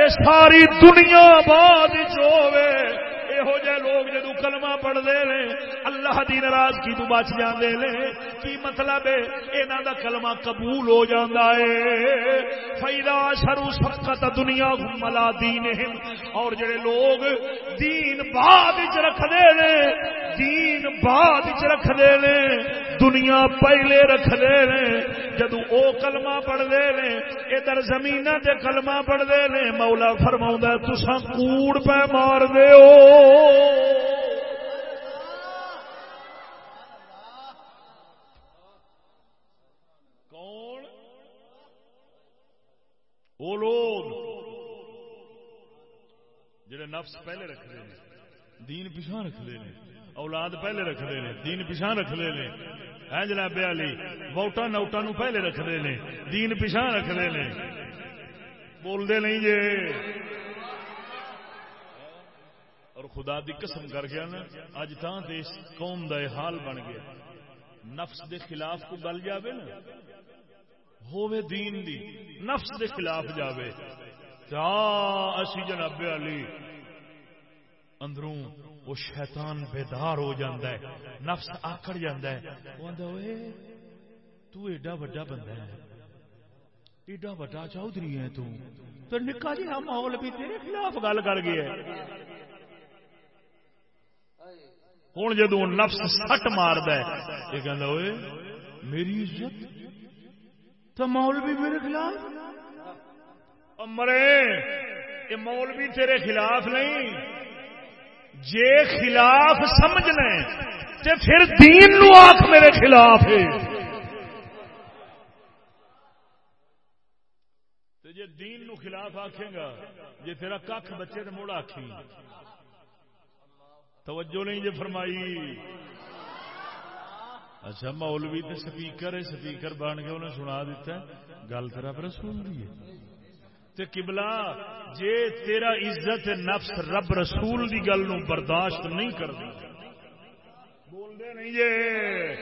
اے ساری دنیا بعد ہووے۔ یہو جہ لوگ جدو کلمہ پڑھتے ہیں، اللہ کی ناراضگی تو بچ جاندے نے۔ کی مطلب ہے؟ یہاں دا کلمہ قبول ہو جاتا ہے۔ فیدا شرو سخت دنیا ملا دین اور جڑے لوگ دین بعد رکھتے ہیں دین بعد رکھتے ہیں دنیا پہلے رکھتے ہیں جدو او کلمہ پڑھتے ہیں ادھر زمین سے کلمہ پڑھتے ہیں مولا فرما تسا کوڑ پہ مار دے کون؟ وہ لوگ جڑے نفس پہلے رکھتے ہیں، دین پچھا رکھتے ہیں، اولاد پہلے رکھتے ہیں، دین پچھا رکھتے ہیں۔ ہے جناب علی ووٹا نوٹا نو پہلے رکھتے ہیں، دین پچھا رکھتے ہیں۔ بولتے نہیں جی خدا دی قسم کر گیا نا، اج تاں تے اس قوم دا حال بن گیا۔ نفس دے خلاف کو گل جاوے نا؟ ہووے دین دی، نفس دے خلاف جاوے۔ تا اسی جناب علی۔ اندروں وہ شیطان بیدار ہو جاندہ ہے، نفس آکڑ جاندہ ہے۔ وہ آندہ ہوئے تو ایڈا بڑا بندہ ہے۔ ایڈا بڑا چودھری ہے تو۔ تو نکا جی ہم ماحول بھی تیرے خلاف گل کر گیا ہے۔ ہوں جدو نفس سٹ مارد یہ کہ میری عزت؟ تو مولوی میرے خلاف؟ مرے، یہ مولوی تیرے خلاف نہیں۔ جے خلاف سمجھنا تے پھر دین نو آخ میرے خلاف ہے۔ جے دین نو خلاف آکھے گا، جے تیرا کھ بچے تو مڑ آخی توجہ نہیں جی فرمائی. اچھا مولوی تو سپیکر ہے، سپیکر بن کے انہیں سنا دیتا ہے، گل تیرا رسول دی ہے۔ تے قبلہ، جے تیرا عزت نفس رب رسول دی گل نو برداشت نہیں کرتی بول دے نہیں جے۔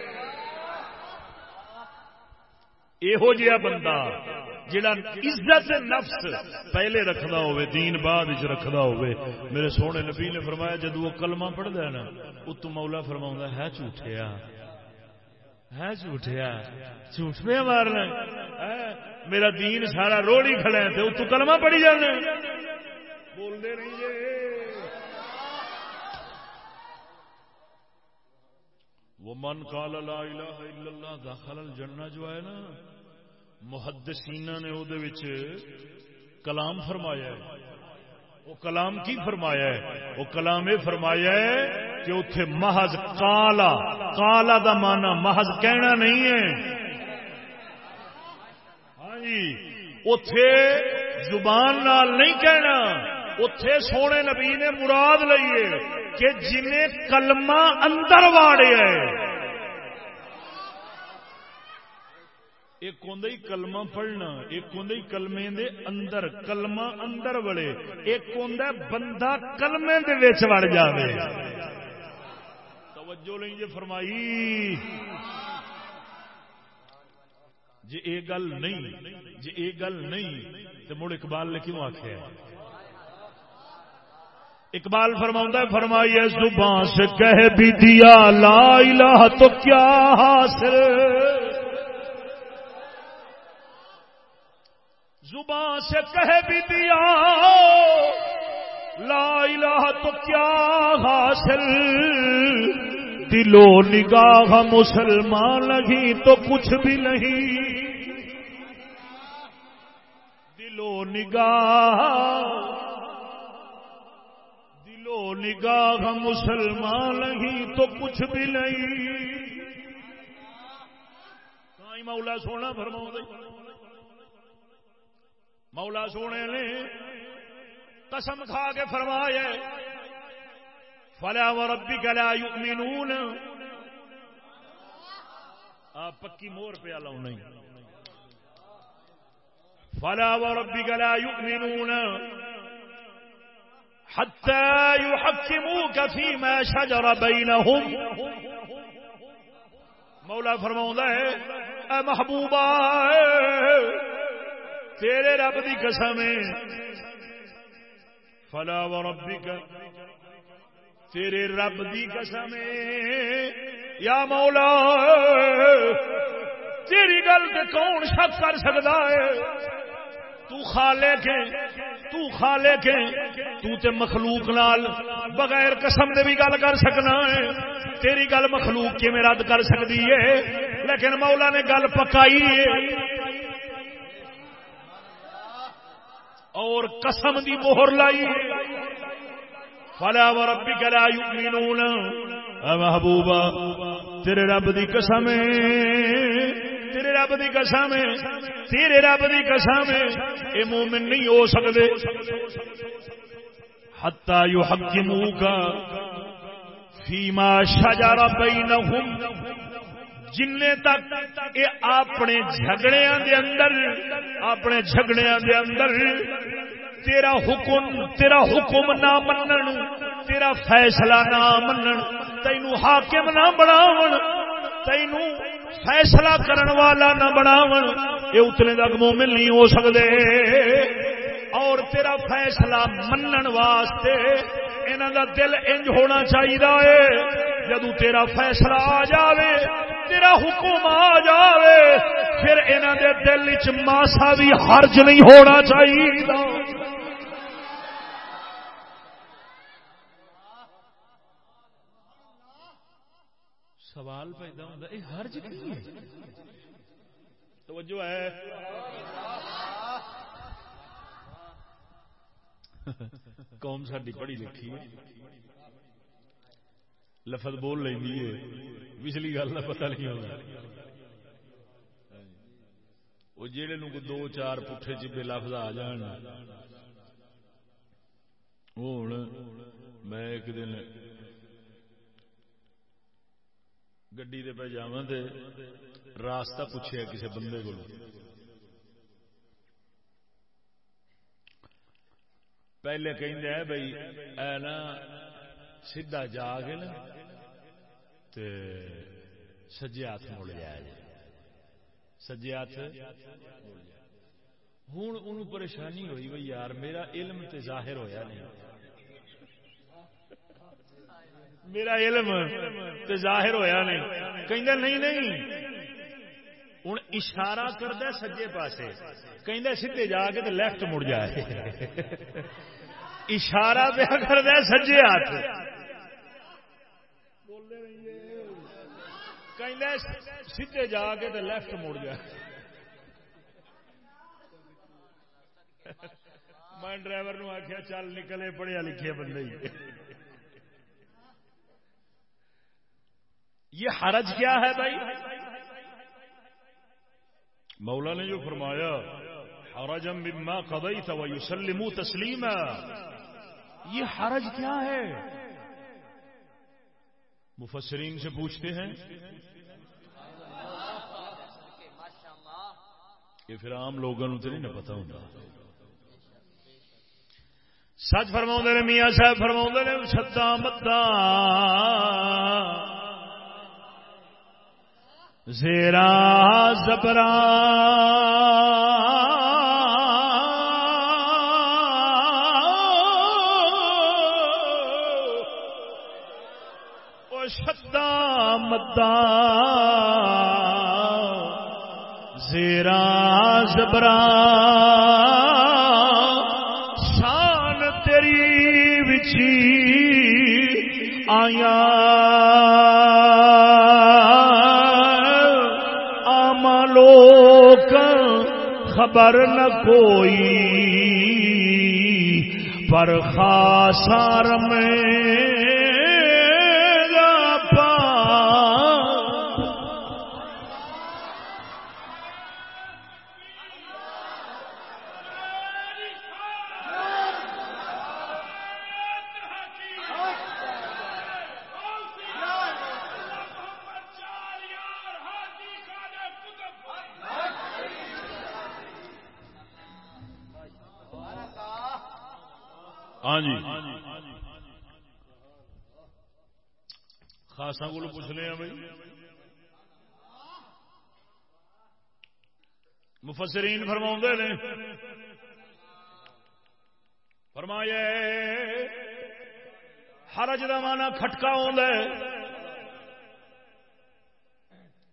یہو جہا بندہ۔ جڑا عزت نفس پہلے رکھدا ہوئے، دین بعد وچ رکھدا ہوئے۔ میرے سونے نبی نے فرمایا، جدو وہ کلمہ پڑھدا ہے نا اتو مولا فرماوندا ہے جھوٹیا ہے جھوٹیا جھوٹ پہ مارنا۔ میرا دین سارا روڑی کھڑا ہے تے اتو کلمہ پڑھی جانا بول دے نہیں جے وہ من قال لا الہ الا اللہ، داخل الجنہ جو ہے نا محدثین نے وہ کلام فرمایا ہے۔ وہ کلام کی فرمایا ہے؟ وہ کلام یہ فرمایا ہے کہ اتے محض کالا کالا دا مانا محض کہنا نہیں ہے۔ ہاں جی اتے زبان نال نہیں کہنا۔ اتے سونے نبی نے مراد لئیے کہ جنہیں کلمہ اندر واڑے ہے۔ ایک ہوں کلمہ پڑھنا، ایک ہوں کلمے دے اندر، کلمہ اندر وڑے، ایک ہوں بندہ کلمے دے ویچ وڑ جاوے۔ توجہ نہیں جی فرمائی۔ جی اے گل نہیں جی اے گل نہیں تو مڑ اقبال نے کیوں آخیا اقبال فرماؤں فرمائیے زبان سے کہہ بھی دیا، لا الہ تو کیا حاصل؟ زبان سے کہہ بھی دیا۔ لا الہ تو کیا حاصل؟ دلو نگاہ مسلمان نہیں تو کچھ بھی نہیں۔ دلو نگاہ دلو نگاہ مسلمان نہیں تو کچھ بھی نہیں۔ مولا سونا فرما مولا سونے نے قسم کھا کے فرمایا، فلا وربی گلا یؤمنون. آپ پکی مور پہ لاؤ نہیں. فلا وربی گلا یؤمنون. حتى يحكموك فيما شجر بينهم مولا فرما ہے، اے محبوبہ تیرے رب دی قسم فلا و ربی کا تیرے رب دی قسم یا مولا، تیری گل تے کون شک کر سکتا ہے؟ تو خالے کے تو خالے کے تو تے مخلوق نال بغیر قسم دے بھی گل کر سکنا ہے۔ تیری گل مخلوق کے میں رد کر سکتی ہے؟ لیکن مولا نے گل پکائی ہے۔ اور قسم دی مہر لائی فلا و ربی کلا یؤمنون۔ اے محبوبا، تیرے رب دی قسم تیرے رب دی قسم تیرے رب دی قسم اے مومن نہیں ہو سکدے حتا یحکموک فیما شجر بینہم۔ جن تک یہ اپنے جھگڑیا دے اندر، اپنے جھگڑیا دے اندر تیرا حکم تیرا حکم نہ منن، تیرا فیصلہ نہ منن تینو حاکم نہ بناون تینو فیصلہ کرن والا نہ بناون یہ اتنے تک مومن نہیں ہو سکتے اور تیرا فیصلہ منن واسطے انہوں دا دل انج ہونا چاہیے جدو تیرا فیصلہ آ جاوے، تیرا حکم آ جائے پھر انہوں دے دل چ ماسا بھی حرج نہیں ہونا چاہیے سوال پیدا ہوتا یہ حرج کی ہے؟ توجہ ہے۔ قوم ساری پڑھی لکھی ہے۔ لفظ بول لینی ہے۔ پچھلی گل کا پتا نہیں ہوگا وہ جہے نو دو چار پٹھے چبے لفظ آ جان۔ ہوں میں ایک دن گڈی دے پہ جا راستہ پوچھے کسی بندے کو پہلے کہ بھائی اے نا سیدا جا کے نا سجے ہاتھ مڑ جایا جی سجے ہاتھ؟ ہوں ان پریشانی ہوئی بھائی یار، میرا علم تے ظاہر ہویا نہیں۔ میرا علم تے ظاہر ہویا نہیں۔ کہ نہیں نہیں۔ ہوں اشارہ کرد سجے پاسے۔ کہ سیدے جا کے لیفٹ مڑ جائے۔ اشارہ پہ کرد سجے ہاتھ۔ سیدے جا کے تو لیفٹ مڑ جائے میں ڈرائیور نو آخیا چل نکلے پڑھیا لکھے بندے۔ یہ حرج کیا ہے بھائی؟ مولا نے جو فرمایا حرجم بما قضیت و یسلمو تسلیما۔ یہ حرج کیا ہے؟ مفسرین سے پوچھتے ہیں کہ پھر عام لوگوں تو نہیں پتا ہوں سچ فرما نے، میاں صاحب فرما نے ستا متا زیرا زبرا۔ شدا متا زیرا زبرا شان تیری وچی آیا۔ آما لوک خبر نہ کوئی پر خاصار میں جی۔ خاصا کو پوچھنے ہیں بھائی۔ مفسرین فرما نے۔ فرمایا حرج کا مانا کھٹکا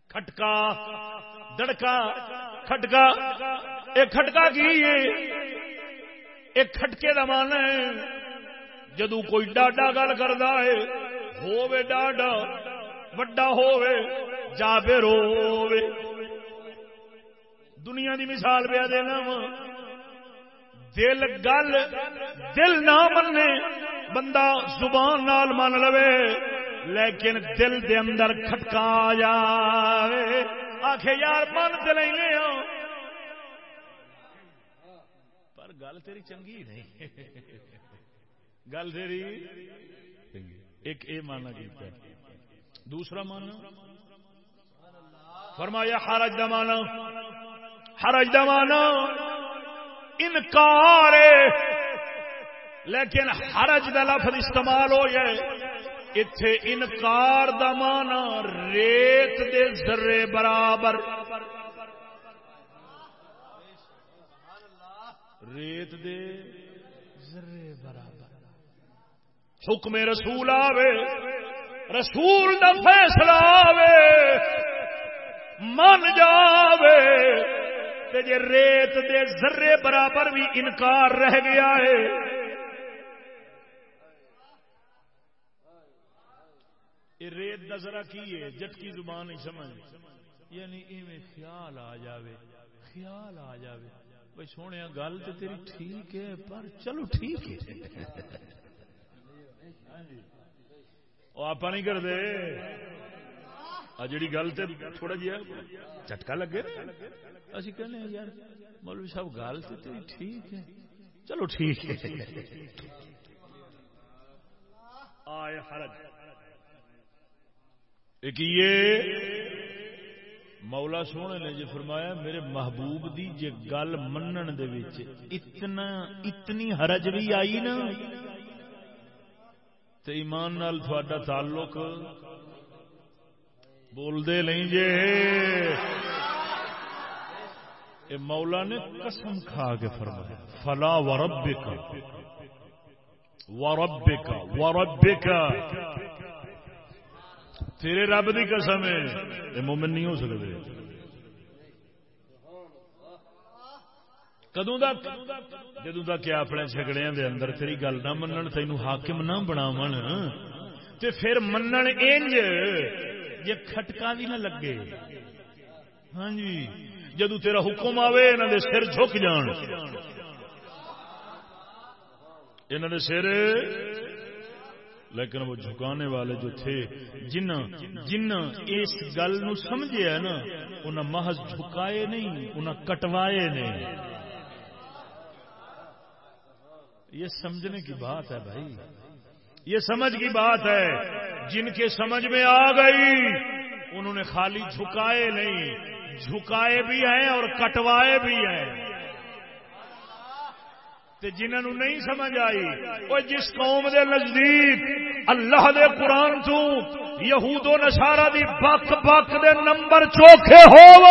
کھٹکا، دڑکا، کھٹکا۔ یہ کھٹکا کی ایک کھٹکے کا مان ہے۔ جدو کوئی ڈاڈا گل کرتا ہے، ہووے ڈاڈا، وڈا ہووے جابر ہووے دنیا دی مثال پہ دینا وا دل گل، دل نہ مننے، بندہ زبان نال من لوے، لیکن دل دے اندر کھٹکا جائے آخ یار، من دل پر گل تیری چنگی نہیں۔ گل تیری؟ ایک اے مانا کیتا ہے۔ دوسرا مانا فرمایا، حرج دا مانا حرج دا مانا انکار لیکن حرج دا لفظ استعمال ہو جائے اتے انکار دا مانا ریت دے ذرے برابر۔ ریت دے ذرے حکم رسول آوے، رسول دا فیصلہ آوے، من جاوے۔ تے جے ریت دے ذرے برابر بھی انکار رہ گیا ہے۔ یہ ریت دا ذرا کی ہے؟ جٹ کی زبان نہیں سمجھ۔ یعنی ایویں خیال آ جاوے، خیال آ جاوے۔ بھائی سونے گل تو تیری ٹھیک ہے، پر چلو ٹھیک ہے۔ آپ نہیں کرتے جی گل تو تھوڑا جہا چٹکا لگے اسی کہنے یار مولوی صاحب گل تو تیری ٹھیک ہے چلو ٹھیک ہے آئے حرج ایک یہ مولا سونے نے جی فرمایا میرے محبوب دی جے گل منن دے وچ اتنا اتنی حرج بھی آئی نا تو ایمان نال تھوڑا تعلق بول دے نہیں جے۔ اے مولا نے قسم کھا کے فرمایا، فلا وربک وربک وربک۔ تیرے رب دی قسم ہے یہ مومن نہیں ہو سکتے کدوں جدوں تک اپنے جھگڑے دے اندر تیری گل نہ منن تین حاکم نہ بناو تے پھر منن انج، یہ کھٹکا بھی نہ لگے۔ ہاں جی جدو تیرا حکم آوے انہوں دے سر جھک جان۔ انہوں دے سر۔ لیکن وہ جھکانے والے جو تھے جنہ جنہ اس گل نو سمجھے ہے نا انہیں محض جھکائے نہیں انہیں کٹوائے نہیں یہ سمجھنے کی بات ہے بھائی۔ یہ سمجھ کی بات ہے۔ جن کے سمجھ میں آ گئی، انہوں نے خالی جھکائے نہیں، جھکائے بھی ہیں اور کٹوائے بھی ہیں۔ جنہوں نہیں سمجھ آئی، وہ جس قوم دے نزدیک اللہ دے قرآن تو یہود و نشارہ دی بک بک دے نمبر چوکھے ہو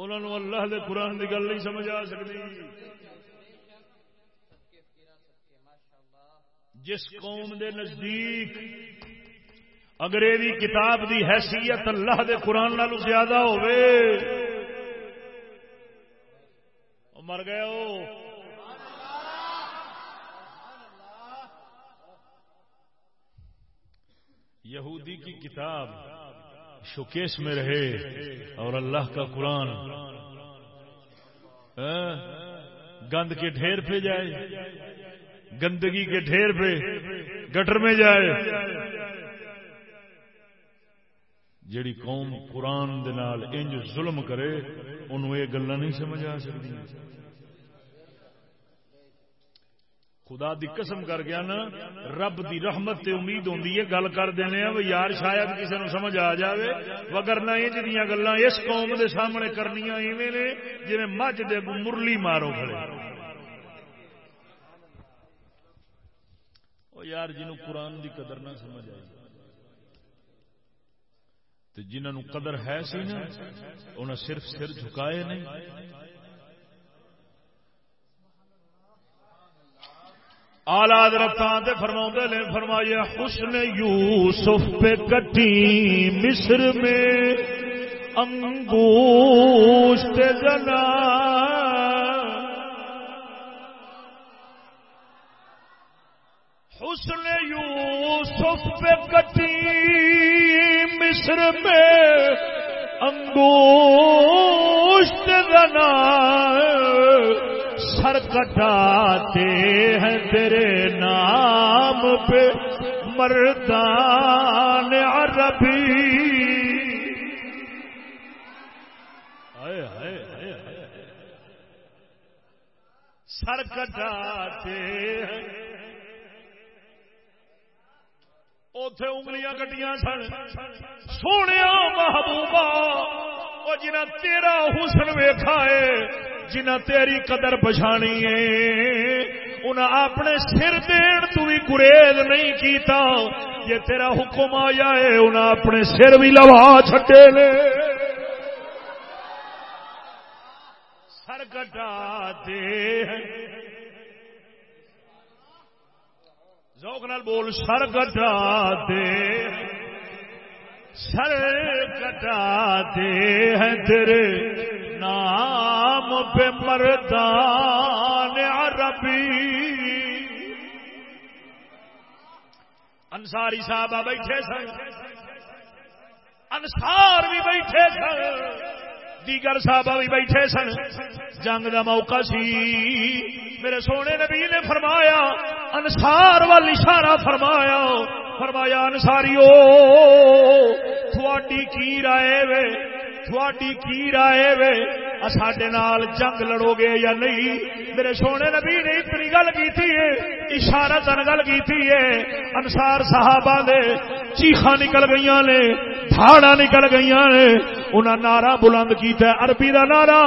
انہوں اللہ دے قرآن کی گل نہیں سمجھ آ سکتی۔ جس قوم دے نزدیک انگریزی کتاب دی حیثیت اللہ دے قرآن نالو زیادہ ہو مر گئے ہو۔ یہودی کی کتاب شوکیس میں رہے اور اللہ کا قرآن۔ ہاں؟ گند کے ڈھیر پہ جائے۔ گندگی کے ڈھیر پہ گٹر میں جائے۔ جیڑی قوم قرآن انج ظلم کرے، انہوں یہ گلا نہیں سمجھ آ سکتی خدا دی قسم کر گیا نا، رب دی رحمت تے امید ہوندی ہے، گل کر دینے ہیں یار شاید کسی نے سمجھ آ جاوے۔ وگرنہ یہ جدیاں گلاں اس قوم دے سامنے کرنیاں ایویں نے جویں مجھ دے مرلی مارو کھڑے۔ او یار جنوں قرآن دی قدر نہ سمجھ آئی۔ تے جنہاں نو قدر ہے سی نا انہاں صرف سر جھکائے نہیں۔ آلاد رفتان فرما نے فرمایا حسن یوسف پہ کٹی مصر میں انگوشت جنا حسن یوسف پہ کٹی مصر میں انگوشت جنا سر کٹاتے ہیں تیرے نام پہ مردان عربی۔ سر کٹاتے ہیں۔ اتے انگلیاں کٹیاں سن۔ سونے محبوبہ وہ جنہیں تیرا حسن ویخا ہے جنہ تیری قدر پچھانی ہے انہیں اپنے سر دین تو بھی گریز نہیں کیتا۔ یہ تیرا حکم آیا ہے انہیں اپنے سر بھی لوا چھٹے لے۔ سر کٹا دے ذوق نال بول سر کٹا دے سر کٹا دے ہیں تیرے۔ نام پہ مردان عربی۔ انساری صاحب بیٹھے سن۔ انسار بھی بیٹھے سن۔ دیگر صاحب بھی بیٹھے سن۔ جنگ دا موقع سی۔ میرے سونے نبی نے فرمایا انسار وال اشارہ فرمایا۔ فرمایا انساری تھوڑی کی رائے وے؟ تھوڑی کی رائے وے؟ ساڈے نال جنگ لڑو گے یا نہیں؟ میرے سونے نبی نے اتنی گل کی اشارہ تن گل کی انسار صحابہ دے چیخا نکل گئی نے دھاڑا نکل گئی نے۔ انہاں نعرہ بلند کیتا ہے، عربی دا نعرہ۔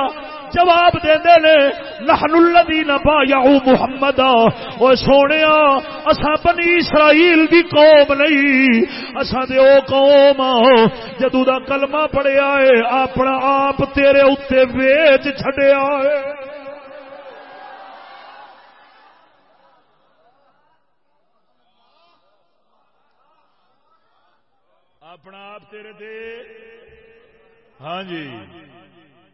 جواب دے دے لے نحن الذین بایعوا محمد. او سونیا، اسا بنی اسرائیل دی قوم نہیں. اسا دے او قوم، جدو دا کلمہ پڑھیا ہے، اپنا آپ تیرے اوتے ویچ چھڈیا ہے. اپنا آپ تیرے دے ہاں جی۔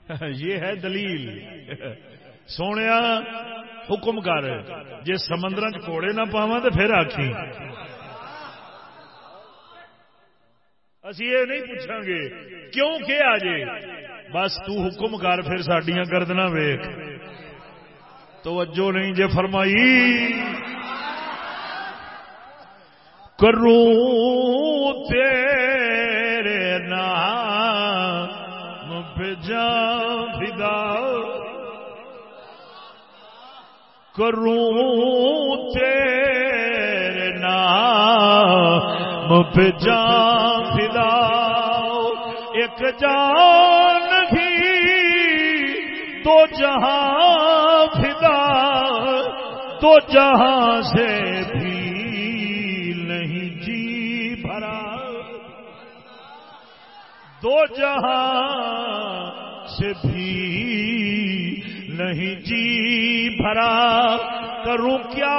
یہ ہے دلیل. سونے حکم کر. جی سمندر چوڑے نہ پاوا تو پھر آخی اسی یہ نہیں پوچھا گے، کیوں کہ آ جے بس تو حکم کر پھر سڈیا گردنا ویخ توجہ نہیں جے فرمائی. کروں تیرے کروں تیرے نام پہ جان فدا ایک جان بھی تو جہاں فدا۔ تو جہاں سے بھی نہیں جی بھرا۔ دو جہاں سے بھی نہیں جی بھرا کروں کیا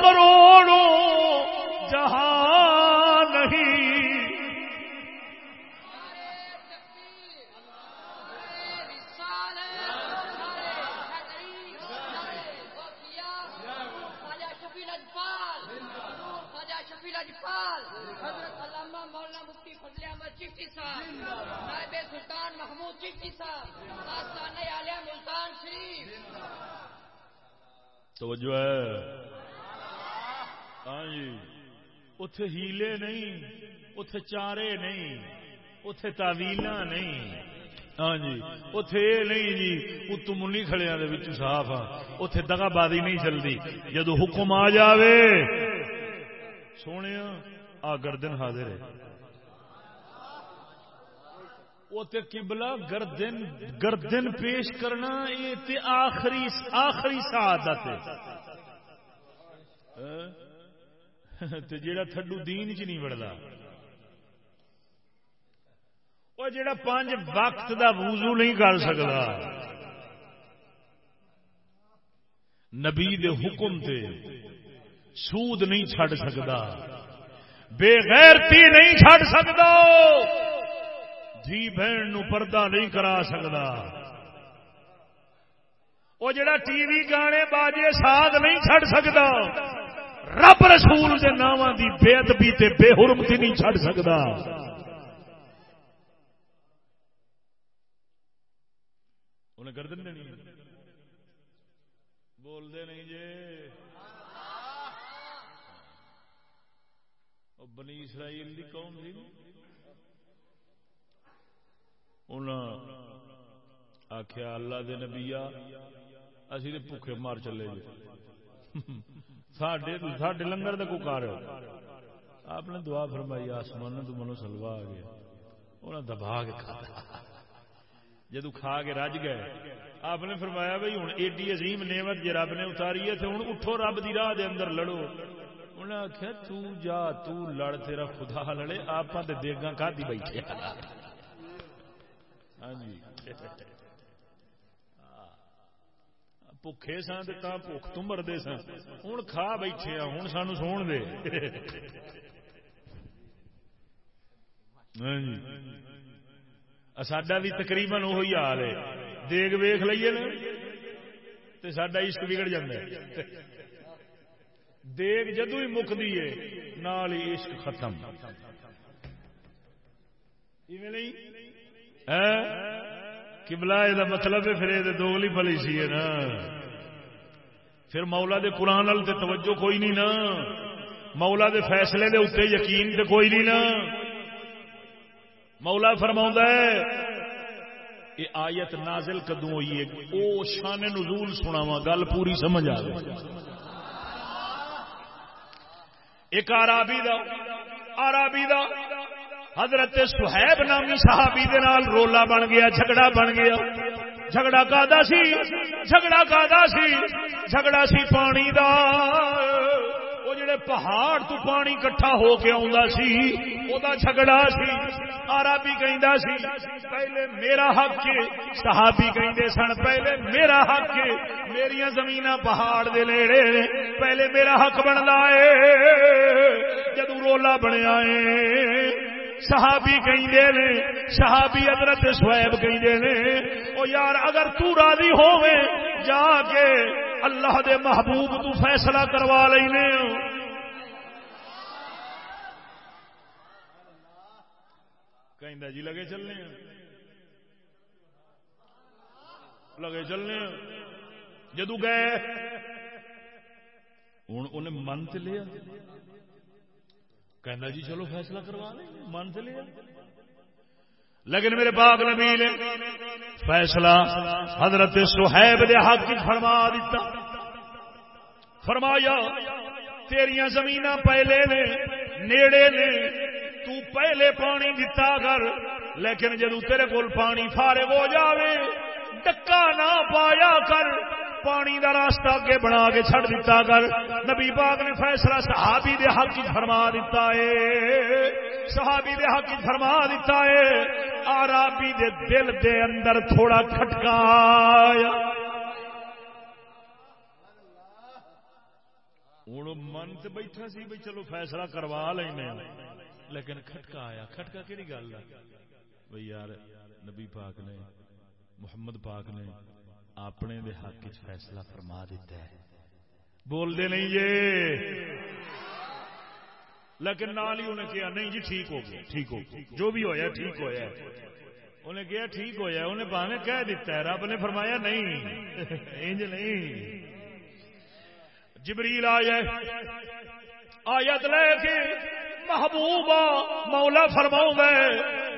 کروڑوں جہاں نہیں۔ احمد چشتی صاحب سلطان محمود چشتی صاحب توجہ ہے۔ ہاں جی۔ اتے ہیلے نہیں اتے چارے نہیں اتے تعویل نہیں۔ ہاں جی۔ اتے یہ نہیں جی اتو منی کھڑیا صاف آ۔ اتے دگا بازی نہیں چلتی جدو حکم آ جاوے سونے آ گردن حاضر ہے۔ وہ تے قبلہ گردن گردن پیش کرنا یہ تے آخری آخری سعادت ہے۔ ہاں؟ تے جیڑا تھڈو دین چ نہیں بڑھتا وہ جڑا پانچ وقت دا وضو نہیں کر سکتا نبی دے حکم تے سود نہیں چھڑ سکتا بے غیرتی نہیں چھڑ سکتا دھی بہن نو پردہ نہیں کرا سکتا وہ جڑا ٹی وی گانے باجے ساتھ نہیں چھڑ سکتا رب رسول کے نام کی بے ادبی بے حرمتی نہیں چھڑ سکتا انہیں گردن دینی بولتے نہیں جی بنی اسرائیل دی قوم سی آخیا اللہ دے نبیا اسی بھوکے مار چلے جی سڈے لنگر کا کوئی کار آپ نے دعا فرمائی آسمان تو منو سلوا آ گیا انہیں دبا کے کھا جدو کھا کے رج گئے آپ نے فرمایا بھائی ہوں ایڈی عظیم نعمت جی رب نے اتاری ہے تو ہوں اٹھو رب دی راہ دے اندر لڑو انہیں آخیا تا تڑ تیرا خدا لڑے آپ دیگا کا بیٹھے ہاں جی۔ بکے سن تو بک تو مرد سن ہوں کھا بیٹھے ہوں سانو سون دے۔ ہاں جی۔ سڈا بھی تقریباً وہی حال ہے۔ دیگ ویخ لیے نا۔ تو سڈا عشق بگڑ جائے دیگ جدو ہی مکتی ہے نال ہی عشق ختم۔ نہیں؟ کبلا یہ مطلب ہے، پھر یہ دوگلی پلی سی ہے نا۔ پھر مولا دے قرآن وال توجہ کوئی نہیں نا۔ مولا دے فیصلے دے اتنے یقین تے کوئی نہیں نا۔ مولا فرما ہے، یہ آیت نازل کدو ہوئی ہے؟ او شان نزول سناوا گل پوری سمجھ آ گئی۔ ایک آرابی دا آرابی دا۔ حضرت سہیب نامی صحابی دے نال رولا بن گیا، جھگڑا بن گیا۔ جھگڑا کا سی؟ جھگڑا کا سی؟ جھگڑا سی پانی دا۔ وہ جڑے پہاڑ تو پانی کٹھا ہو کے آ جھگڑا سی۔ آرا بھی سی، پہلے میرا حق کے۔ صحابی کہ سن، پہلے میرا حق میرا زمین پہاڑ دے نیڑے پہلے میرا حق بنتا ہے جدو رولا بنیا ہے صحابی کہیں نے، صحابی حضرت سویب کہیں نے، او یار اگر تو راضی ہووے، جا کے اللہ دے محبوب تو فیصلہ کروا لینے۔ کہیں جی لگے چلنے۔ ہیں لگے چلنے۔ ہیں جدو گئے ہوں انہیں من چ لیا۔ کہنا جی چلو فیصلہ کروا لیں من سے لیا لیکن میرے باغ نبی نے فیصلہ حضرت سہیب دے حق کی فرما دیتا فرمایا تیریا زمین پہلے نے، نیڑے نے، تو پہلے پانی دتا کر، لیکن جدو تیرے کول پانی فارغ ہو جاوے، ڈکا نہ پایا کر پانی دا راستہ اگے بنا کے چھڑ دیتا کر۔ نبی پاک نے فیصلہ صحابی دے حق کی فرما دیتا ہے۔ صحابی دے حق کی فرما دیتا ہے۔ آرابی دے دل دے اندر تھوڑا کھٹکایا ہوں من تو بیٹھا سی بھائی چلو فیصلہ کروا لینا لیکن کھٹکا آیا۔ کھٹکا کہڑی گل ہے؟ بھائی یار، نبی پاک نے، محمد پاک نے اپنے دے حق فیصلہ فرما دیتا ہے۔ بول دے نہیں جے لیکن نال ہی انہیں کہا، نہیں جی ٹھیک ہو گیا، ٹھیک ہو گیا۔ جو بھی ہویا، ٹھیک ہویا۔ انہیں کہا، ٹھیک ہویا۔ انہیں بانے کہہ دیتا ہے، رب نے فرمایا نہیں۔ انج نہیں۔ جبریل آیا۔ آیت لے کے محبوبہ مولا فرماؤں گے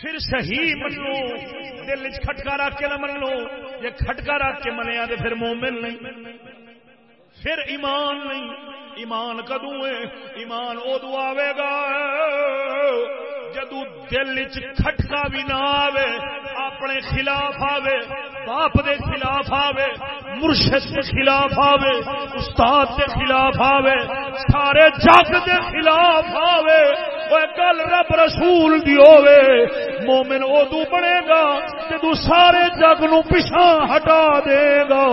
پھر صحیح من لو دل کھٹکا رکھ کے نہ من لو جی کھٹکا رکھ کے منیا تو پھر مومن نہیں۔ پھر ایمان نہیں۔ ایمان کدو ہے؟ ایمان ادو آئے گا۔ جدو دل کھٹکا بھی نہ آوے، اپنے خلاف آوے، باپ دے خلاف آوے، مرشد کے خلاف آوے، استاد کے خلاف آوے، سارے جگ دے خلاف آوے۔ گل رب رسول دی ہوے مومن ادو بنے گا جدو سارے جگ نو پچھا ہٹا دے گا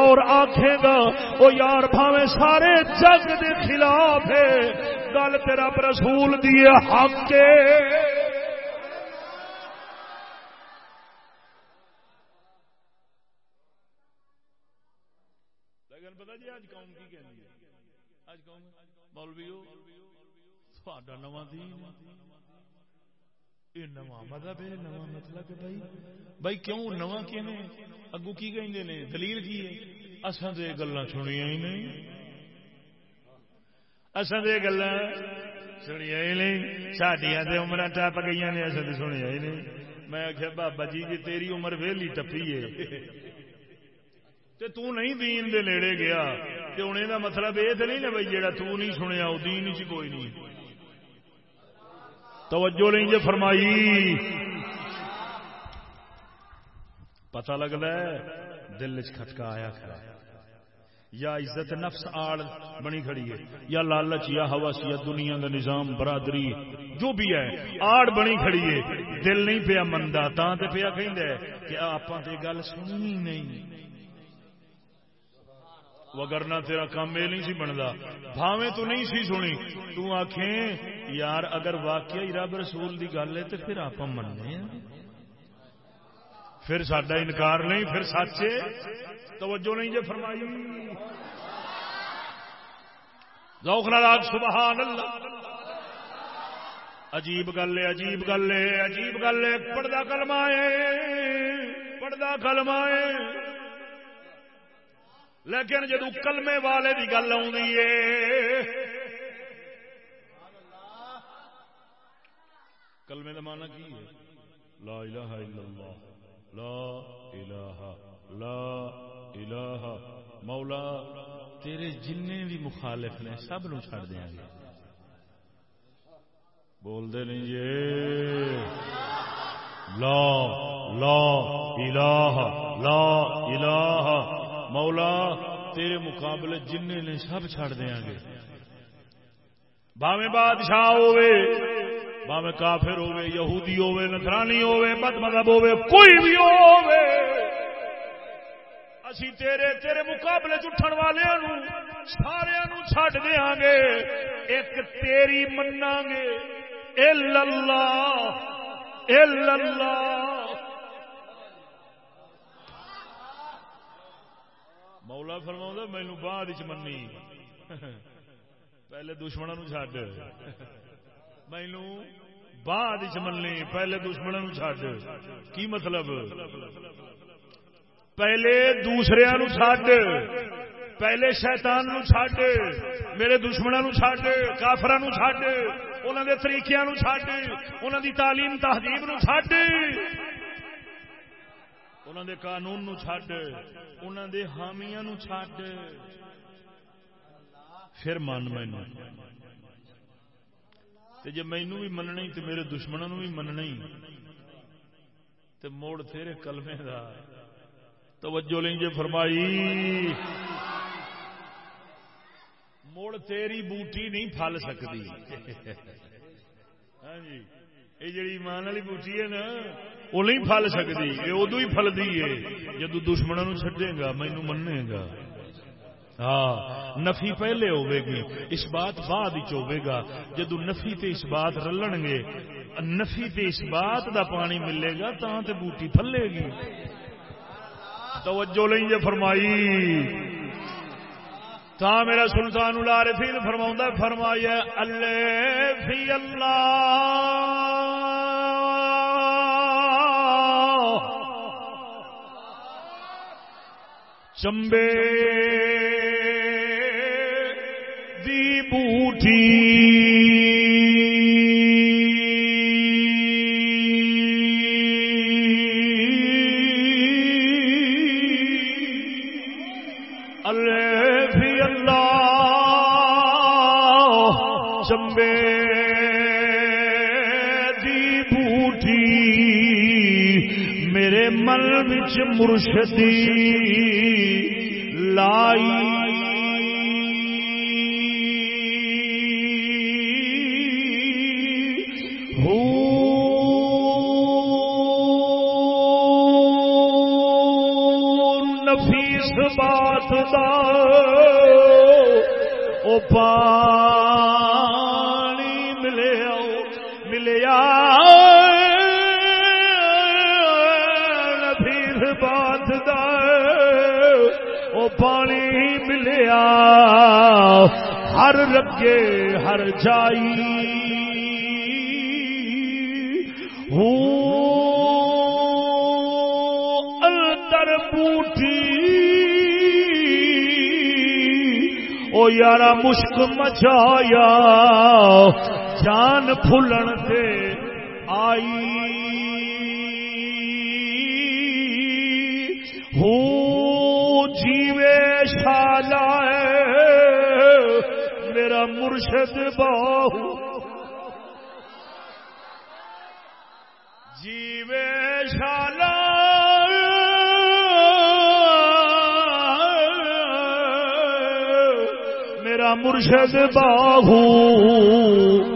اور آکھے گا وہ یار بھاوے سارے جگ دے خلاف ہے گل تیرا رسول دی حق کے پتا جی اج قوم کی کہندی ہے اج قوم مولویو تھوڑا نواں دین یہ نواں مذہب ہے نواں مطلب ہے بھائی بھائی کیوں نواں کیویں اگو کی کہندے نے دلیل کی ہے اساں تے گلاں سنیاں ہی نہیں اساں تے گلاں سنیا ہی نہیں سڈیا تو عمر ٹپ گئی نے اصل تو سنیا ہی نہیں میں آخیا بابا جی جی تیری عمر ویلی ٹپی ہے تے تو نہیں دین دے نیڑے گیا تو ہوں یہ مطلب یہ تو نہیں نا بھائی جا نہیں سنیا وہ دین چ کوئی نہیں توجہ نہیں جی فرمائی۔ پتہ لگتا ہے دل چٹکا آیا کھڑا یا عزت نفس آڑ بنی کھڑی ہے، یا لالچ، یا ہوس یا دنیا کا نظام برادری جو بھی ہے، آڑ بنی کھڑی ہے۔ دل نہیں پیا منتا تا تے پیا کہ آپ گل سننی نہیں۔ وگرنا تیرا کام یہ نہیں سی بنتا۔ بھاوے تو نہیں سی سنی۔ تو آخیں یار، اگر واقعی رب رسول دی گل ہے تو پھر آپ مننے ہاں۔ پھر سڈا انکار نہیں، پھر سچ توجہ نہیں جی فرمائی۔ ذوق راگ سبحان اللہ۔ عجیب گل ہے، عجیب گل ہے، عجیب گل ہے۔ پڑھتا کلمہ ہے پڑھتا کلمہ ہے۔ لیکن جدو کلمے والے کی گل آ کلمے کا مانا کی ہے؟ لا الہ الا اللہ، لا الہ لا الہ، مولا تیرے جن بھی مخالف نے سب نو چھڑ دیا گے بول دے نہیں جی۔ لا لا الہ لا الہ مولا تیرے مقابلے جن نے سب چھڑ دیا گے۔ باویں بادشاہ ہوے باویں کافر ہوے یہودی ہوے نصرانی ہوے مت مذہب ہوے کوئی بھی ہوے اسی تیرے تیرے مقابلے چٹن والے سارے چڈ دیا گے۔ ایک تیری منا گے۔ اللہ اللہ۔ مولا فرما مینو بعد منی۔ پہلے دشمنوں چڈ مینو بعد منی، پہلے دشمنوں چڈ کی مطلب؟ پہلے دوسرے نو چھڈ۔ پہلے شیطان نو چھڈ۔ میرے دشمنوں نو چھڈ۔ کافر نو چھڈ۔ انہوں دے طریقے نو چھڈ۔ انہوں دی تعلیم تہذیب نو چھڈ۔ انہوں دے قانون نو چھڈ انہوں دے حامیاں نو چھڈ۔ پھر من مینو۔ جی مینو بھی مننا تو میرے دشمنوں نو بھی مننا ہی تو موڑ تیرے کلمے کا توجہ لیں جے فرمائی۔ مڑ تیری بوٹی نہیں پھل سکتی۔ ہاں جی۔ یہ جڑی ایمان والی بوٹی ہے نا وہ نہیں پل سکتی یہ ادو ہی فلدی ہے جدو دشمنوں چڈے گا مینو منے گا ہاں نفی پہلے ہوے گی اس بات بعد ہوے گا جدو نفی تے اس بات رلن گے نفی تے اس بات دا پانی ملے گا تا تے بوٹی پھلے گی توجہ لیں جے فرمائی تا میرا سلطان العارفین فرماؤں فرمایا اللہ فی اللہ چمبے دی بوٹی مرشدی لائی۔ نفیس بات دا۔ او پانی پانی ملیا، ہر رگے ہر جائی۔ اندر بوٹی۔ او یارا مشک مچایا، جان پھلن سے آئی۔ مرشد باہو۔ جیوے شالا۔ میرا مرشد باہو۔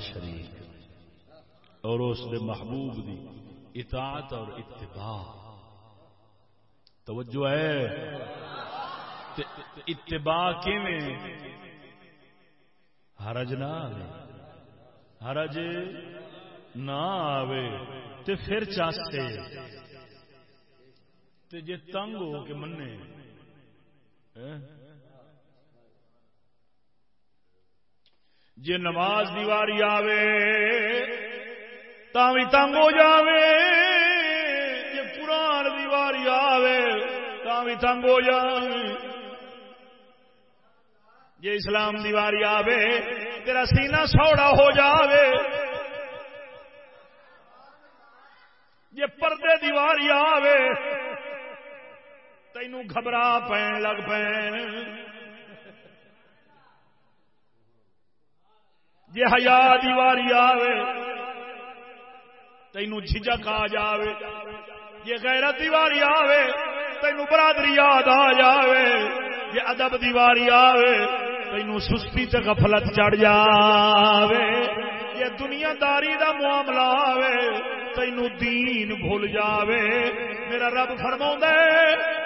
شریک اور اس دے محبوب دی اطاعت اور اتباع۔ توجہ ہے؟ اتباع کیویں؟ حرج نہ آوے۔ حرج نہ آوے۔ تے پھر چاستے۔ تے جے تنگ ہو کے منے جی نماز دیواری آوے بھی تنگ ہو جاوے۔ جی قرآن دیواری آوے بھی تنگ ہو جاوے۔ جی اسلام دیواری آوے، تیرا سینہ سوڑا ہو جاوے۔ جی پردے دیواری آوے، تینوں گھبرا پین لگ پین۔ جی ہیا دیواری آوے تینو جھجک آ جاوے جی غیرت دیواری آوے تینو برادری یاد آ جاوے جی ادب دیواری آوے تینو سستی تے غفلت چڑھ جاوے یہ دنیا داری دا معاملہ آوے تینو دین بھول جاوے میرا رب فرما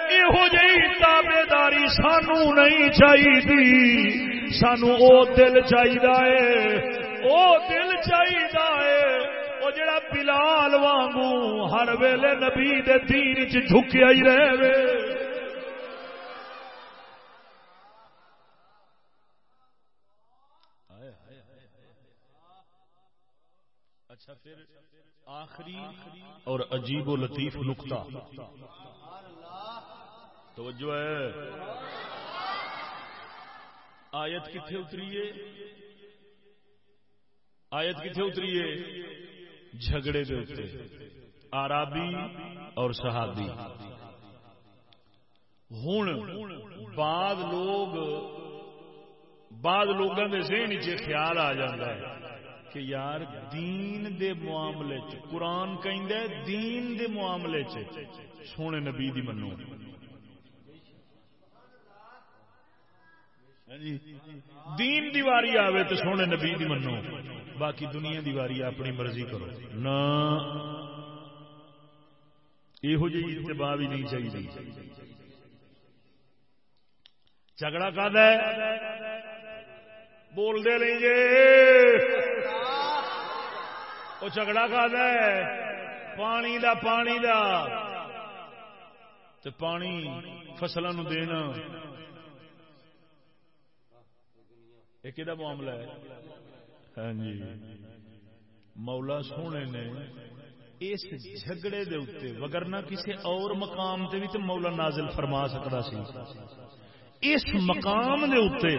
یہو جی تابے داری سانو نہیں چاہیے سانو او دل چاہیے او دل چاہیے وہ جڑا بلال وانگو ہر ویلے نبی دے دین چ جھکیا ہی رہے اچھا پھر آخری اور عجیب و لطیف نقطہ۔ توجہ ہے۔ آیت کتنے اتری ہے؟ آیت کتنے اتری ہے؟ جھگڑے دے اترے۔ آرابی اور صحابی۔ ہوں بعد لوگ بعد لوگوں کے ذہن چ خیال آ جاتا ہے کہ یار دین دے معاملے چ قرآن کہ دین دے معاملے چ سونے نبی دی منو۔ جی دین دیواری آوے تو سونے نبی دی منو۔ باقی دنیا دیواری اپنی مرضی کرو۔ نہ یہو جی اتباع بھی نہیں چاہیے۔ جھگڑا کا بول دے لیں گے وہ جھگڑا کا پانی دا پانی دا۔ تو پانی فصلوں دینا۔ یہ معاملہ ہے؟ ہاں جی۔ مولا سونے نے اس جھگڑے دے اتنے وگرنا کسی اور مقام تے بھی تو مولا نازل فرما سکتا سی۔ اس مقام دے اتنے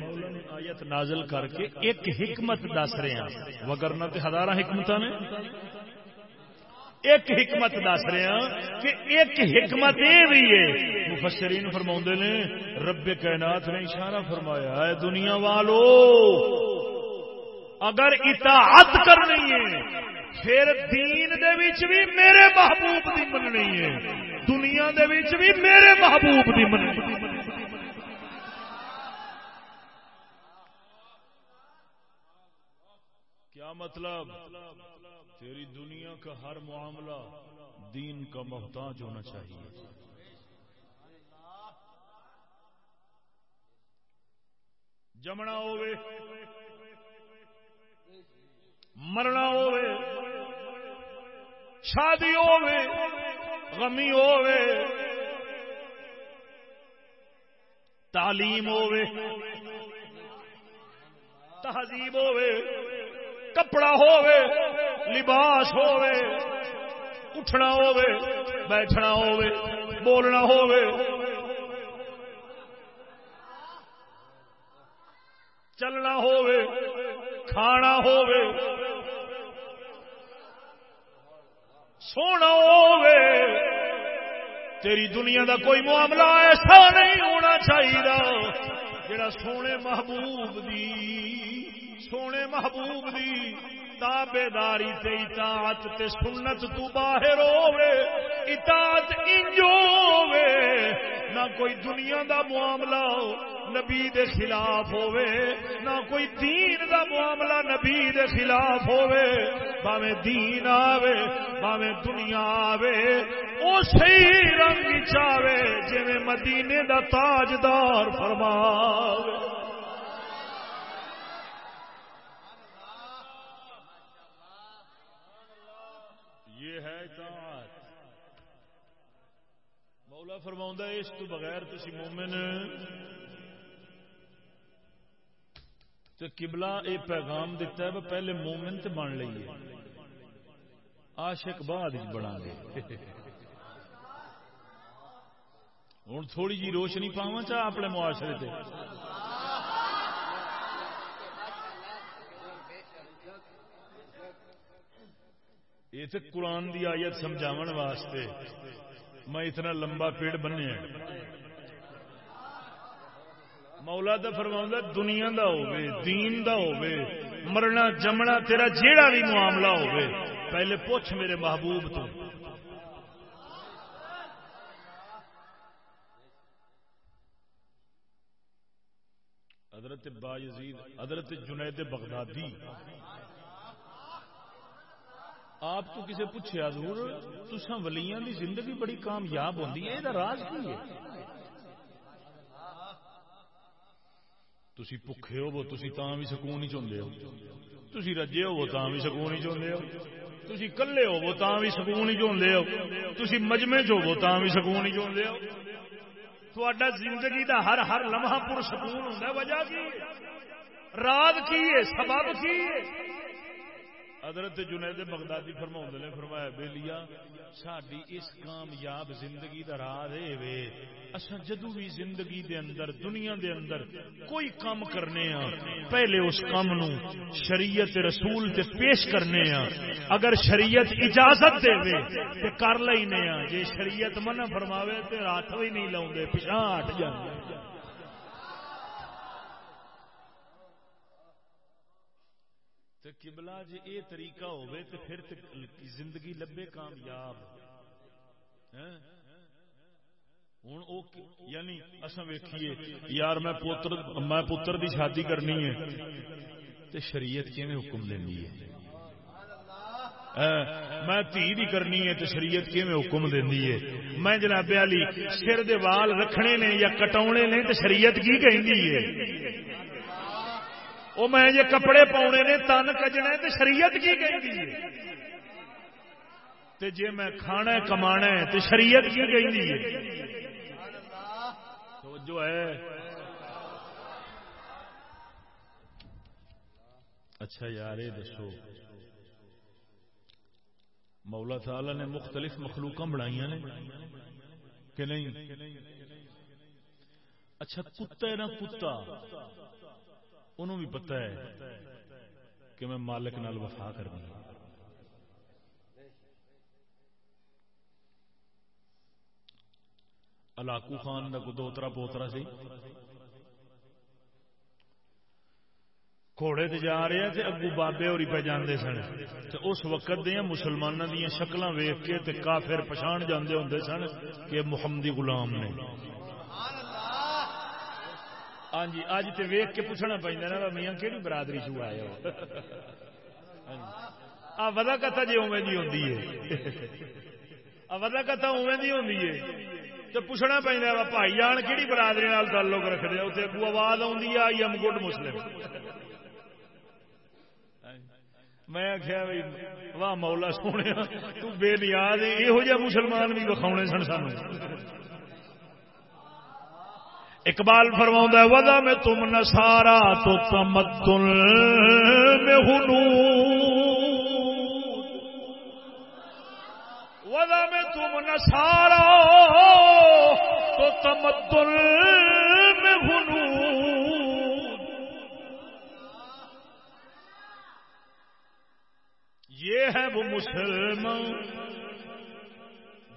مولا نے آیت نازل کر کے ایک حکمت دس رہے ہیں۔ وگرنا تے ہزار حکمت نے۔ ایک حکمت دس رہے ہیں کہ ایک حکمت یہ بھی ہے۔ مفسرین فرما نے، رب کائنات نے اشارہ فرمایا ہے، دنیا والو، اگر اطاعت کرنی ہے، پھر دین دے وچ بھی میرے محبوب دی مننی ہے۔ دنیا دے وچ بھی میرے محبوب دی مننی ہے۔ کیا مطلب؟ تیری دنیا کا ہر معاملہ دین کا محتاج ہونا چاہیے۔ جمنا ہوئے، مرنا ہوئے، شادی ہوئے، غمی ہوئے، تعلیم ہوئے، تہذیب ہوئے۔ کپڑا ہووے لباس ہووے اٹھنا ہووے بیٹھنا ہووے بولنا ہووے چلنا ہووے کھانا ہووے سونا ہووے تیری دنیا دا کوئی معاملہ ایسا نہیں ہونا چاہیے جڑا سونے محبوب دی سونے محبوب دی تابے داری تے اطاعت تے سنت تو باہر ہوے اطاعت انجو ہوے نہ کوئی دنیا دا معاملہ ہو نبی دے خلاف ہوے نہ کوئی دین دا معاملہ نبی دے خلاف ہوے باویں دین آوے، باویں دنیا آوے او صحیح رنگ چاوے، جویں مدینے دا تاجدار فرماوے۔ مولا فرما اس تو بغیر تھی مومن تو کبلا یہ پیغام دیتا ہے پہلے مومن تے بن لیے آشک بعد بنا گے۔ ہوں تھوڑی جی روشنی پاوا چاہ اپنے معاشرے تے۔ یہ تو قرآن کی آیت سمجھاو واسطے میں اتنا لمبا پیڑ بنیا مولا تو فرما دنیا دا دین دا مرنا جمنا تیرا جیڑا بھی معاملہ پہلے پوچھ میرے محبوب تو۔ حضرت با یزید، حضرت جنید بغدادی۔ آپ تو کسی پوچھا ضرور تسا ولیاں دی زندگی بڑی کامیاب ہوندی ہے یہ راز کی ہے؟ تسی بھوکے ہو تسی تاں بھی سکون ہی چاہتے ہو۔ تسی رجے ہو تاں بھی سکون ہی چاہتے ہو۔ تسی کلے ہو تاں بھی سکون ہی چاہتے ہو۔ تسی مجمے چ ہو تاں بھی سکون ہی چاہتے ہو۔ تھوڑا زندگی دا ہر ہر لمحہ پر سکون ہوتا وجہ کی رات کی ہے، سبب کی ہے؟ حضرت جنید بغدادی فرما نے، فرمایا بے لیا ساری اس کامیاب زندگی کا راہ دے وے۔ اصا جدو بھی زندگی دے اندر، دنیا دے اندر کوئی کام کرنے ہاں پہلے اس کام نو شریعت رسول تے پیش کرنے ہاں اگر شریعت اجازت دے وے تے کر لینے ہاں جے شریعت منع فرماوے تے ہاتھ بھی نہیں لاؤں لاؤ پچھا ہٹ جانے تو قبلہ جی یہ طریقہ ہوئے تو پھر زندگی لبے کامیاب۔ ہوں یعنی اصا ویکھیے، یار میں پوتر میں پتر دی شادی کرنی ہے۔ تو شریعت کی حکم دینی ہے؟ ہاں، میں تھی دی کرنی ہے تو شریعت کی حکم دینی ہے؟ میں جناب علی، سر دے وال رکھنے نے یا کٹاؤنے نے تو شریعت کی کہندی ہے؟ وہ میں یہ کپڑے پاؤنے نے، تن کجنا تو شریعت کی کہ جی میں کھانا کما تو شریعت کی کہ جو ہے۔ اچھا یار، یہ دسو۔ مولا تعالی نے مختلف مخلوق بنائی نے، کہ نہیں؟ اچھا کتا ہے نا کتا۔ انہوں بھی پتا ہے کہ میں مالک نال وفا کرنی علاقو خان کا دوترا پوترا سی۔ گھوڑے تے جا رہے تھے اگو بابے ہوری پہ جاندے سن تے اس وقت دیا مسلمانوں دیا شکل ویخ کے تے کافر پچھان جاندے ہوں سن کہ محمدی غلام نے۔ ہاں جی اج تو ویخ کے پوچھنا پہ نا، میاں کہڑی برادری چو آئے ہو؟ ہاں جی۔ آ، ودا کتا جی اوے دی ہوتی ہے۔ آ، ودا کتا اوے دی ہوتی ہے۔ تو پوچھنا پہ بھائی جان کہڑی برادری نال تعلق رکھتے اتنے ابو آواز اوندی ہے، آئی یا گڈ مسلم۔ میں آخیا بھائی، واہ مولا سونے تو بے نیاز یہو جہ مسلمان بھی وکھاؤنے سن سانو۔ اقبال فرما ودا میں تم نسارا تو تمدن میں ہنو ودا میں تم نسارا تو تمدن میں ہنو یہ ہے وہ مسلمان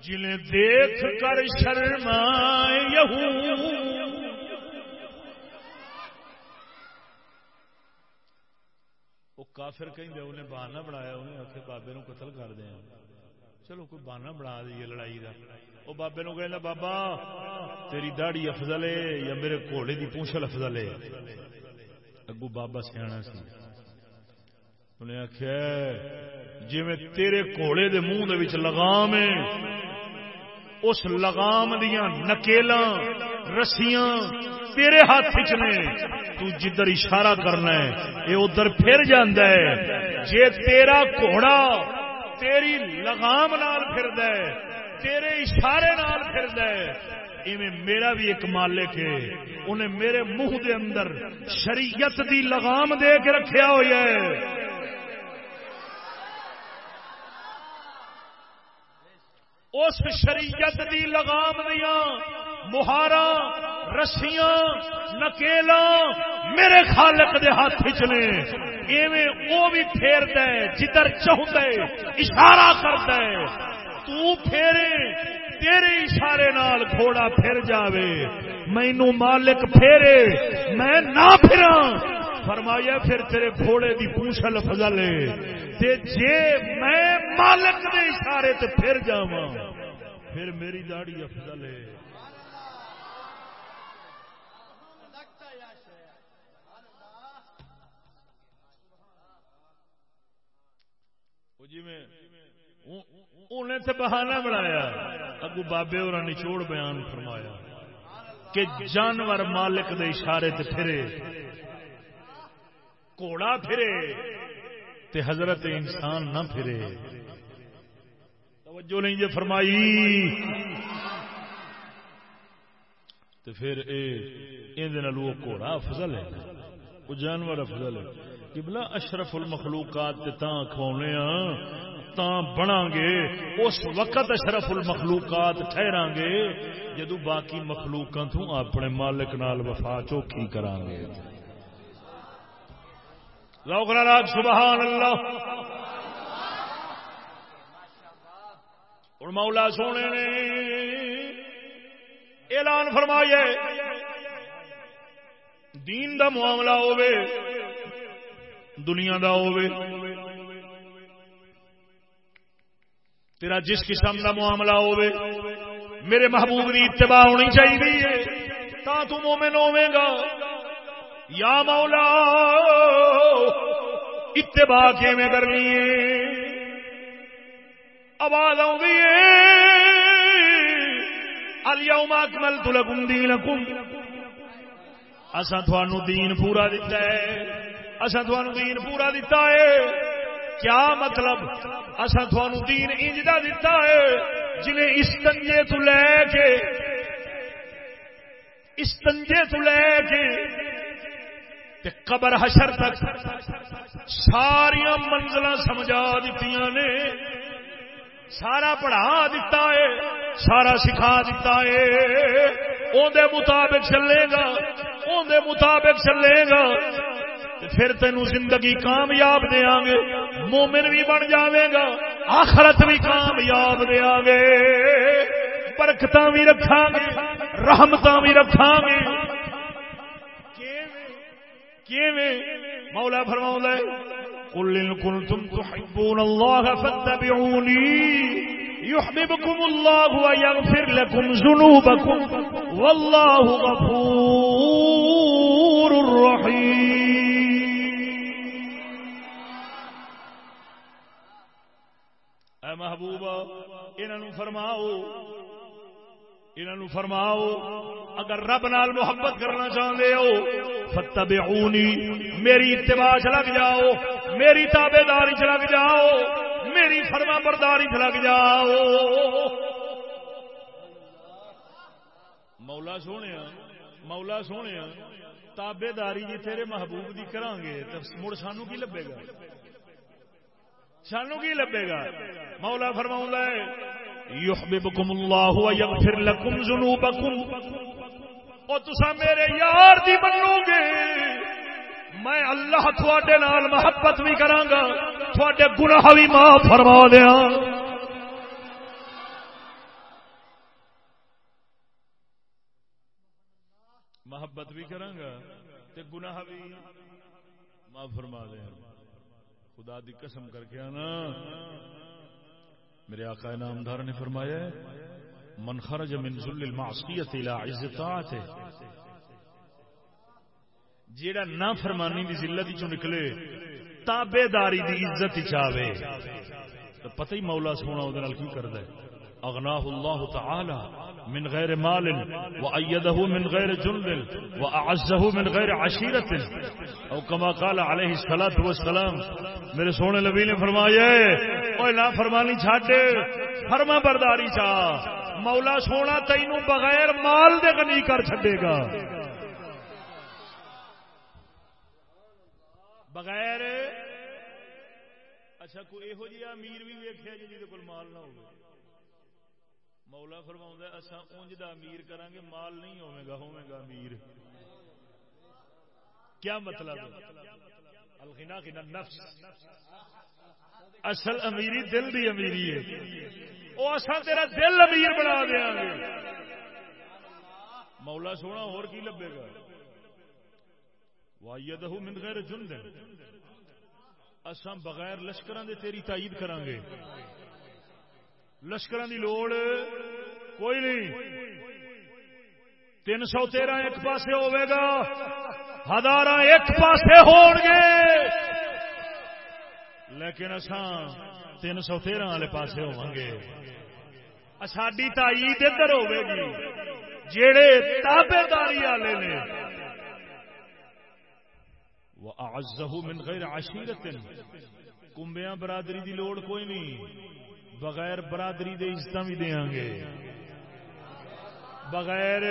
جنہیں دیکھ کر شرما یہوں وہ کافر کہیں دے، انہیں بہانا بنایا، انہیں آخر بابے نو قتل کر دیا ہاں۔ چلو کوئی بہانا بنا دیے لڑائی کا وہ بابے نو کہ بابا، تیری داڑی افضل ہے یا میرے گھوڑے کی پونچھل افضل ہے؟ اگو بابا سیاح سی۔ انہیں آخیا جی میں تیرے گھوڑے دے منہ دے لگام ہے، اس لگام دیا نکیل رسیاں تیرے ہاتھ نے۔ تو جدھر اشارہ کرنا ہے یہ ادھر پھر جانا ہے۔ جے تیرا گھوڑا تیری لگام نال پھرد ہے، تیرے اشارے نال پھرد ہے۔ ایویں میرا بھی ایک مالک ہے، انہیں میرے منہ دے اندر شریعت دی لگام دے کے رکھیا ہوا ہے۔ اس شریعت دی لگام دیا مہارا، رسیاں نکیلا میرے خالق دے ہاتھ چلے ایویں وہ بھی پھیرتا ہے جدھر چاہتا ہے، اشارہ کرتا ہے۔ تو پھیرے، تیرے اشارے نال گھوڑا پھر جاوے۔ مینو مالک پھیرے، میں نہ پھرا فرمایا، پھر تیرے گھوڑے دی پوچھل فضل تے جے میں مالک دے اشارے تے پھر جاواں، پھر میری داڑھی افضل ہے۔ جی انہیں تے بہانہ بنایا۔ اگو بابے اور نچوڑ بیان فرمایا کہ جانور مالک دے اشارے تے پھرے۔ کوڑا پھرے تے حضرت انسان نہ پھرے۔ توجہ نہیں جے فرمائی۔ تے پھر اے ان وہ کوڑا افضل ہے۔ وہ جانور افضل ہے۔ قبلہ اشرف المخلوقات تے تاں کھونے ہاں تاں بنا گے، اس وقت اشرف المخلوقات ٹھہرا گے، جدو باقی مخلوقاں تو اپنے مالک نال وفا چوکھی کران گے۔ لوکنا راگ سبحان اللہ۔ اور مولا سونے نے اعلان فرمائیے دین دا معاملہ ہوے دنیا دا ہوے تیرا جس قسم کا معاملہ ہوے میرے محبوب کی اتباع ہونی چاہیے تا تو مومن ہوے گا۔ یا مولا، اتباع کیویں کرنی ہے؟ آواز آئی اليوم اکملت لکم دینکم۔ اسا تھانو دین پورا دیتا ہے۔ اسا تھانو دین پورا دیتا ہے۔ کیا مطلب؟ اصا تھوان دین انجدا دتا ہے۔ جنہیں استنجے تو لے کے استنجے تو لے کے تے قبر حشر تک ساریا منزل سمجھا دیتی نے۔ سارا پڑھا دیتا ہے، سارا سکھا دیتا ہے۔ اندر مطابق چلے گا اندر مطابق چلے گا۔ پھر تینوں زندگی کامیاب دیا گے مومن بھی بن جاوے گا آخرت بھی کامیاب دیا گے برکت بھی رکھا گے رحمت بھی رکھا گے مولا فرما قل ان كنتم تحبون الله فاتبعوني يحببكم الله ويغفر لكم ذنوبكم والله غفور رحيم محبوبہ انہوں فرماؤ انہوں فرماؤ، اگر رب نال محبت کرنا چاہتے ہو فتبعونی میری اتباع چ لگ جاؤ، میری تابے داری چ لگ جاؤ، میری فرما برداری چ لگ جاؤ۔ مولا سونے مولا سونے تابے داری جی تیرے محبوب دی کران گے تو مڑ سانو کی لبے گا؟ سانو کی لبے گا؟ مولا فرما یحببکم اللہ ویغفر لکم ذنوبکم۔ او تسا میرے یار دی منو گے۔ میں اللہ تھوڑے نال محبت بھی کراں گا تھوڑے گناہ بھی معاف فرما دیا محبت بھی کراں گا تے گناہ بھی معاف فرما دیا خدا دی قسم کر کے آنا۔ میرے آقا نامدار نے فرمایا من خرج من ذل المعصیت الى عز طاعت جیڑا نا فرمانی دی ذلت چ نکلے تابیداری دی عزت چاہے تو پتہ ہی مولا سونا وہ کی کرتا ہے۔ اغناه الله تعالى من غير مال وأيده من غير جند وأعزه من غير عشيرة او كما قال عليه الصلاة والسلام، میرے سونے نبی نے فرمایا اوے نہ فرمانی چھڈ، فرما برداری چاہ مولا سونا تینوں بغیر مال دے غنی کر چھڈے گا۔ بغیر اچھا کوئی یہو جی امیر بھی ویکیا جی دے کول مال نہ ہو مولا فرما اصا اونج دا امیر کریں گے مال نہیں ہوے گا ہوے گا امیر۔ کیا مطلب؟ الغنا غنا نفس۔ اصل امیری دل دی امیری ہے۔ وہ اصا تیرا دل امیر بنا دیا گے۔ مولا سونا، اور کی لبے گا؟ وائد من غیر جند۔ اساں بغیر لشکراں دے تیری تائید کران گے لشکر کی لوڑ، کوئی نہیں۔ تین سو تیرہ ایک پاسے ہوے گا۔ ہزار ایک پاسے ہو گے۔ لیکن اسان تین سو تیرہ والے پاس ہو گے۔ ساری تائید ادھر ہوے گی۔ جڑے تابے داری والے نے۔ وہ آزہ من غیر عشیرت کمبیاں برادری دی لوڑ کوئی نہیں۔ بغیر برادری دے عزت بھی دیا گے۔ بغیر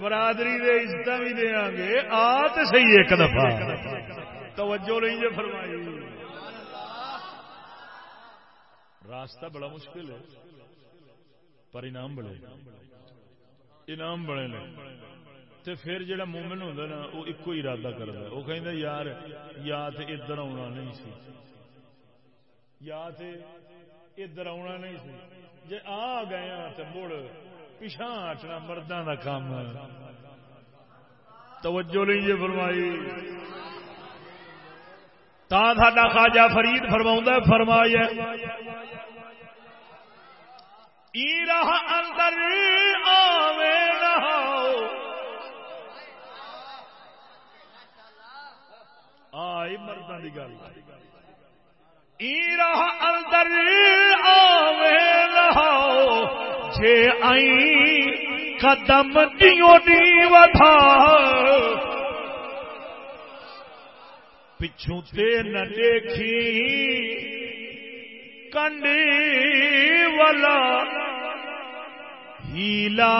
برادری دے عزت بھی دیا گے۔ آ تو صحیح ایک دفعہ۔ توجہ نہیں جی فرمائی۔ راستہ بڑا مشکل ہے، پر انعام بڑے انعام بڑے نے تے پھر جڑا مومن ہوتا نا وہ ایک ہی ارادہ کرتا وہ کہ یار، یا تو ادھر آنا نہیں سی۔ یا تے ادھر آنا نہیں سی۔ جی آ گئے ہاں تو مڑ پچھا ہٹنا مردوں کا کام توجہ نہیں جی فرمائی۔ تا ساڈا خواجہ فرید فرما فرمایا راہ اندر آوے آئی مردوں کی گل۔ اندر آوے نہاؤ جے آئی قدم دیو دی ودھا پچھوں تے نہ دیکھی کنڈی والا۔ ہیلا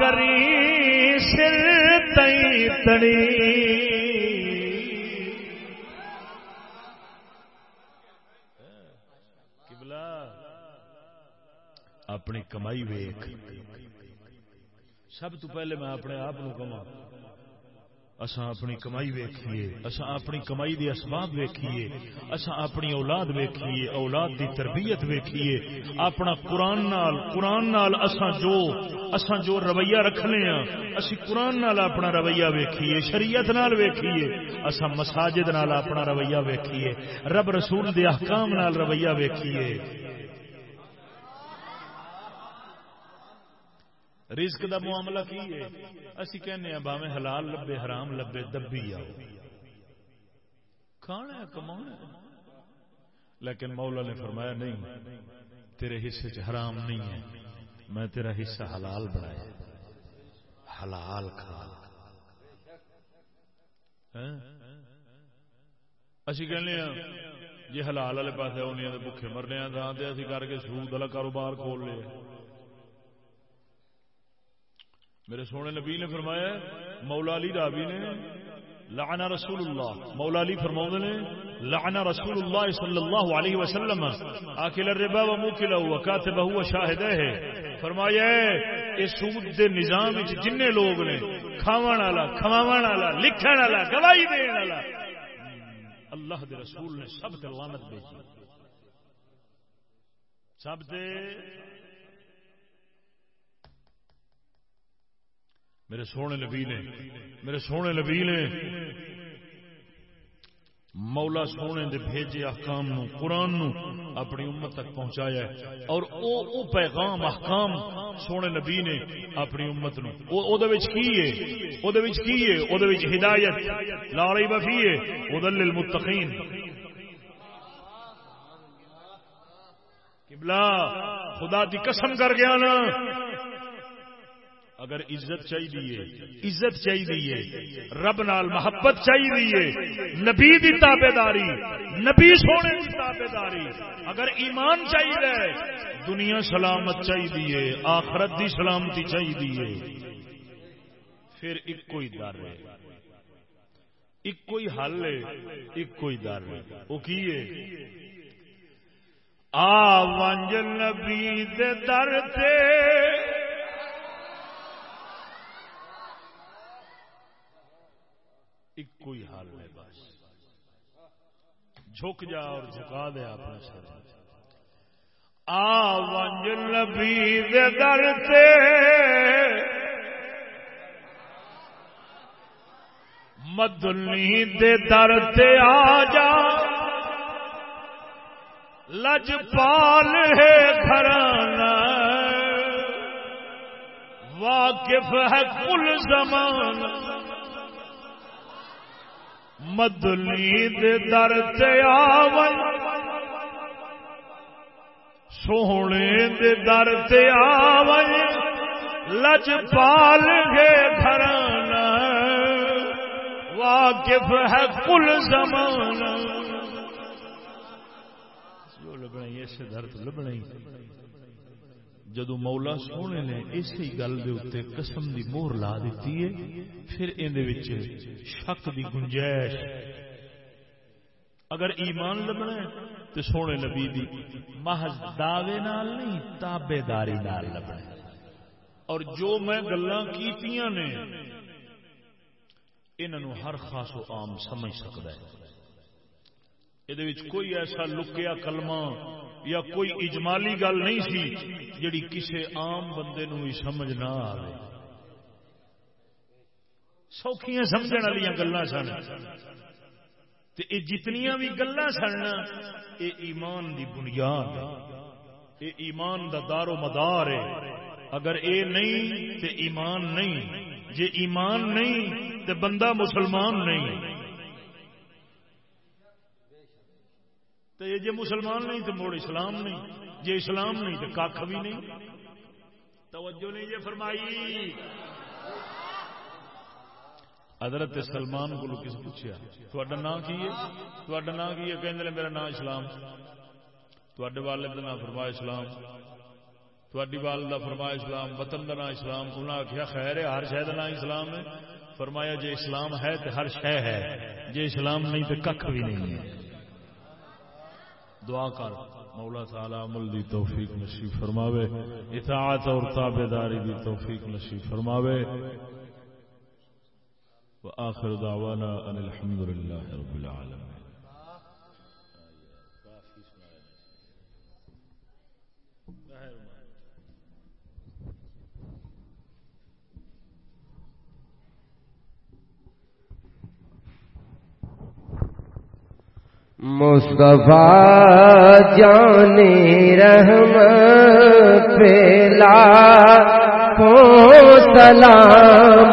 کری سر تئی تڑی۔ اپنی کمائی ویخ سب تو پہلے میں اپنے آپ کما اساں اپنی کمائی ویکھیے، اساں اپنی کمائی دی اسباب ویکھیے، اساں اپنی اولاد ویکھیے، اولاد دی تربیت ویکھیے۔ اپنا قرآن نال قرآن نال اساں جو اساں جو رویہ رکھنے ہاں اسی قرآن نال اپنا رویہ ویکھیے، شریعت نال ویکھیے۔ اساں مساجد نال اپنا رویہ ویکھیے، رب رسول دے احکام نال رویہ ویکھیے۔ رزق دا معاملہ کی ہے؟ اسی کہنے ہیں باویں حلال لبے، حرام لبے، دبی آؤ۔ کھانا ہے، کمانا لیکن مولا نے فرمایا، نہیں، تیرے حصے چ حرام نہیں ہے۔ میں تیرا حصہ حلال بنایا۔ حلال کھا۔ ہاں؟ اسی کہنے ہیں جی حلال والے پاس آنے بکھے مرنے ہاں اسی کر کے سود والا کاروبار کھول لیا۔ میرے سونے نبی نے فرمایا مولا علی رابی نے لعنا رسول اللہ۔ مولا علی فرما نے لعنا رسول اللہ صلی اللہ علیہ وسلم۔ آکل الربا و موکل و کاتب ہوا شاہد ہے۔ فرمایا اس سود دے نظام وچ جن لوگ نے، کھاون والا کھواون والا، لکھن والا، گواہی دین والا۔ اللہ دے رسول نے سب تے لعنت بھیجی سب تے میرے سونے نبی نے، میرے سونے نبی نے مولا سونے دے بھیجے احکام نو، قرآن نو اپنی امت تک پہنچایا ہے۔ اور او او پیغام، احکام سونے نبی نے اپنی امت نو۔ او او دے وچ کی ہے؟ او دے وچ کی ہے؟ او دے وچ ہدایت۔ لا ریب فی ہے هدل للمتقین۔ قبلہ خدا دی قسم کر گیا نا۔ اگر عزت چاہیے عزت چاہیے رب نال محبت چاہیے نبی دی تابے داری نبی سونے کی تابے داری اگر ایمان چاہیے دنیا سلامت چاہیے آخرت دی سلامتی چاہیے پھر ایک کوئی در ہے۔ ایک کوئی حل ہے، ایک کوئی در ہے۔ وہ کی ہے؟ آ ونج نبی دے در تے ایک کوئی حال ہے بس جھک جا اور جھکا دے اپنا سر آ ونج نبی دے در مدنی دے در تے آ جا لج پال ہے گھرانا واقف ہے کل زمان مدلی در آون سونے دے در تے آوئی۔ لج پال گے گھرانا۔ واقف ہے کل زمانہ۔ جو لبنا ہی ایسے در لبنا ہی جدو مولا سونے نے اسی گل دے اتنے قسم دی مور لا دیتی ہے، پھر اندر شک دی گنجائش۔ اگر ایمان لبنا ہے تو سونے نبی دی محض دعوے نال نہیں تابے داری نال لبنا ہے۔ اور جو میں گلاں کیتیاں نے انہوں ہر خاص و عام سمجھ سکتا ہے۔ یہ کوئی ایسا لکیا کلمہ یا کوئی اجمالی گل نہیں سی جڑی کسی عام بندے نو ہی سمجھ نہ آئے سوکھیاں سمجھ والی گلا سن۔ جتنیاں بھی گلا سن یہ ایمان دی بنیاد یہ ایمان دا دار و مدار ہے۔ اگر اے نہیں، تے ایمان نہیں۔ جے ایمان نہیں، تے بندہ مسلمان نہیں۔ تو یہ جی مسلمان نہیں تو موڑ اسلام نہیں جی اسلام نہیں تو کھ بھی نہیں۔ توجہ نہیں یہ فرمائی۔ حضرت سلمان کو کس پوچھا تا نام کی ہے؟ نام کی ہے؟ کہ میرا نام اسلام۔ تے والد کا نام فرما اسلام۔ تھوڑی والدہ فرما اسلام، وطن کا نام اسلام۔ انہیں آخیا خیر ہے، ہر شہر کا نام اسلام ہے۔ فرمایا جی اسلام ہے تو ہر شہ ہے۔ جی اسلام نہیں تو کھ بھی نہیں ہے۔ دعا کر، مولا تعالی عمل دی توفیق نصیب فرماوے، اطاعت اور تابعداری دی توفیق نصیب فرماوے۔ واخر دعوانا ان الحمد لله رب العالمين مصطفیٰ جان رحم پلا کو سلام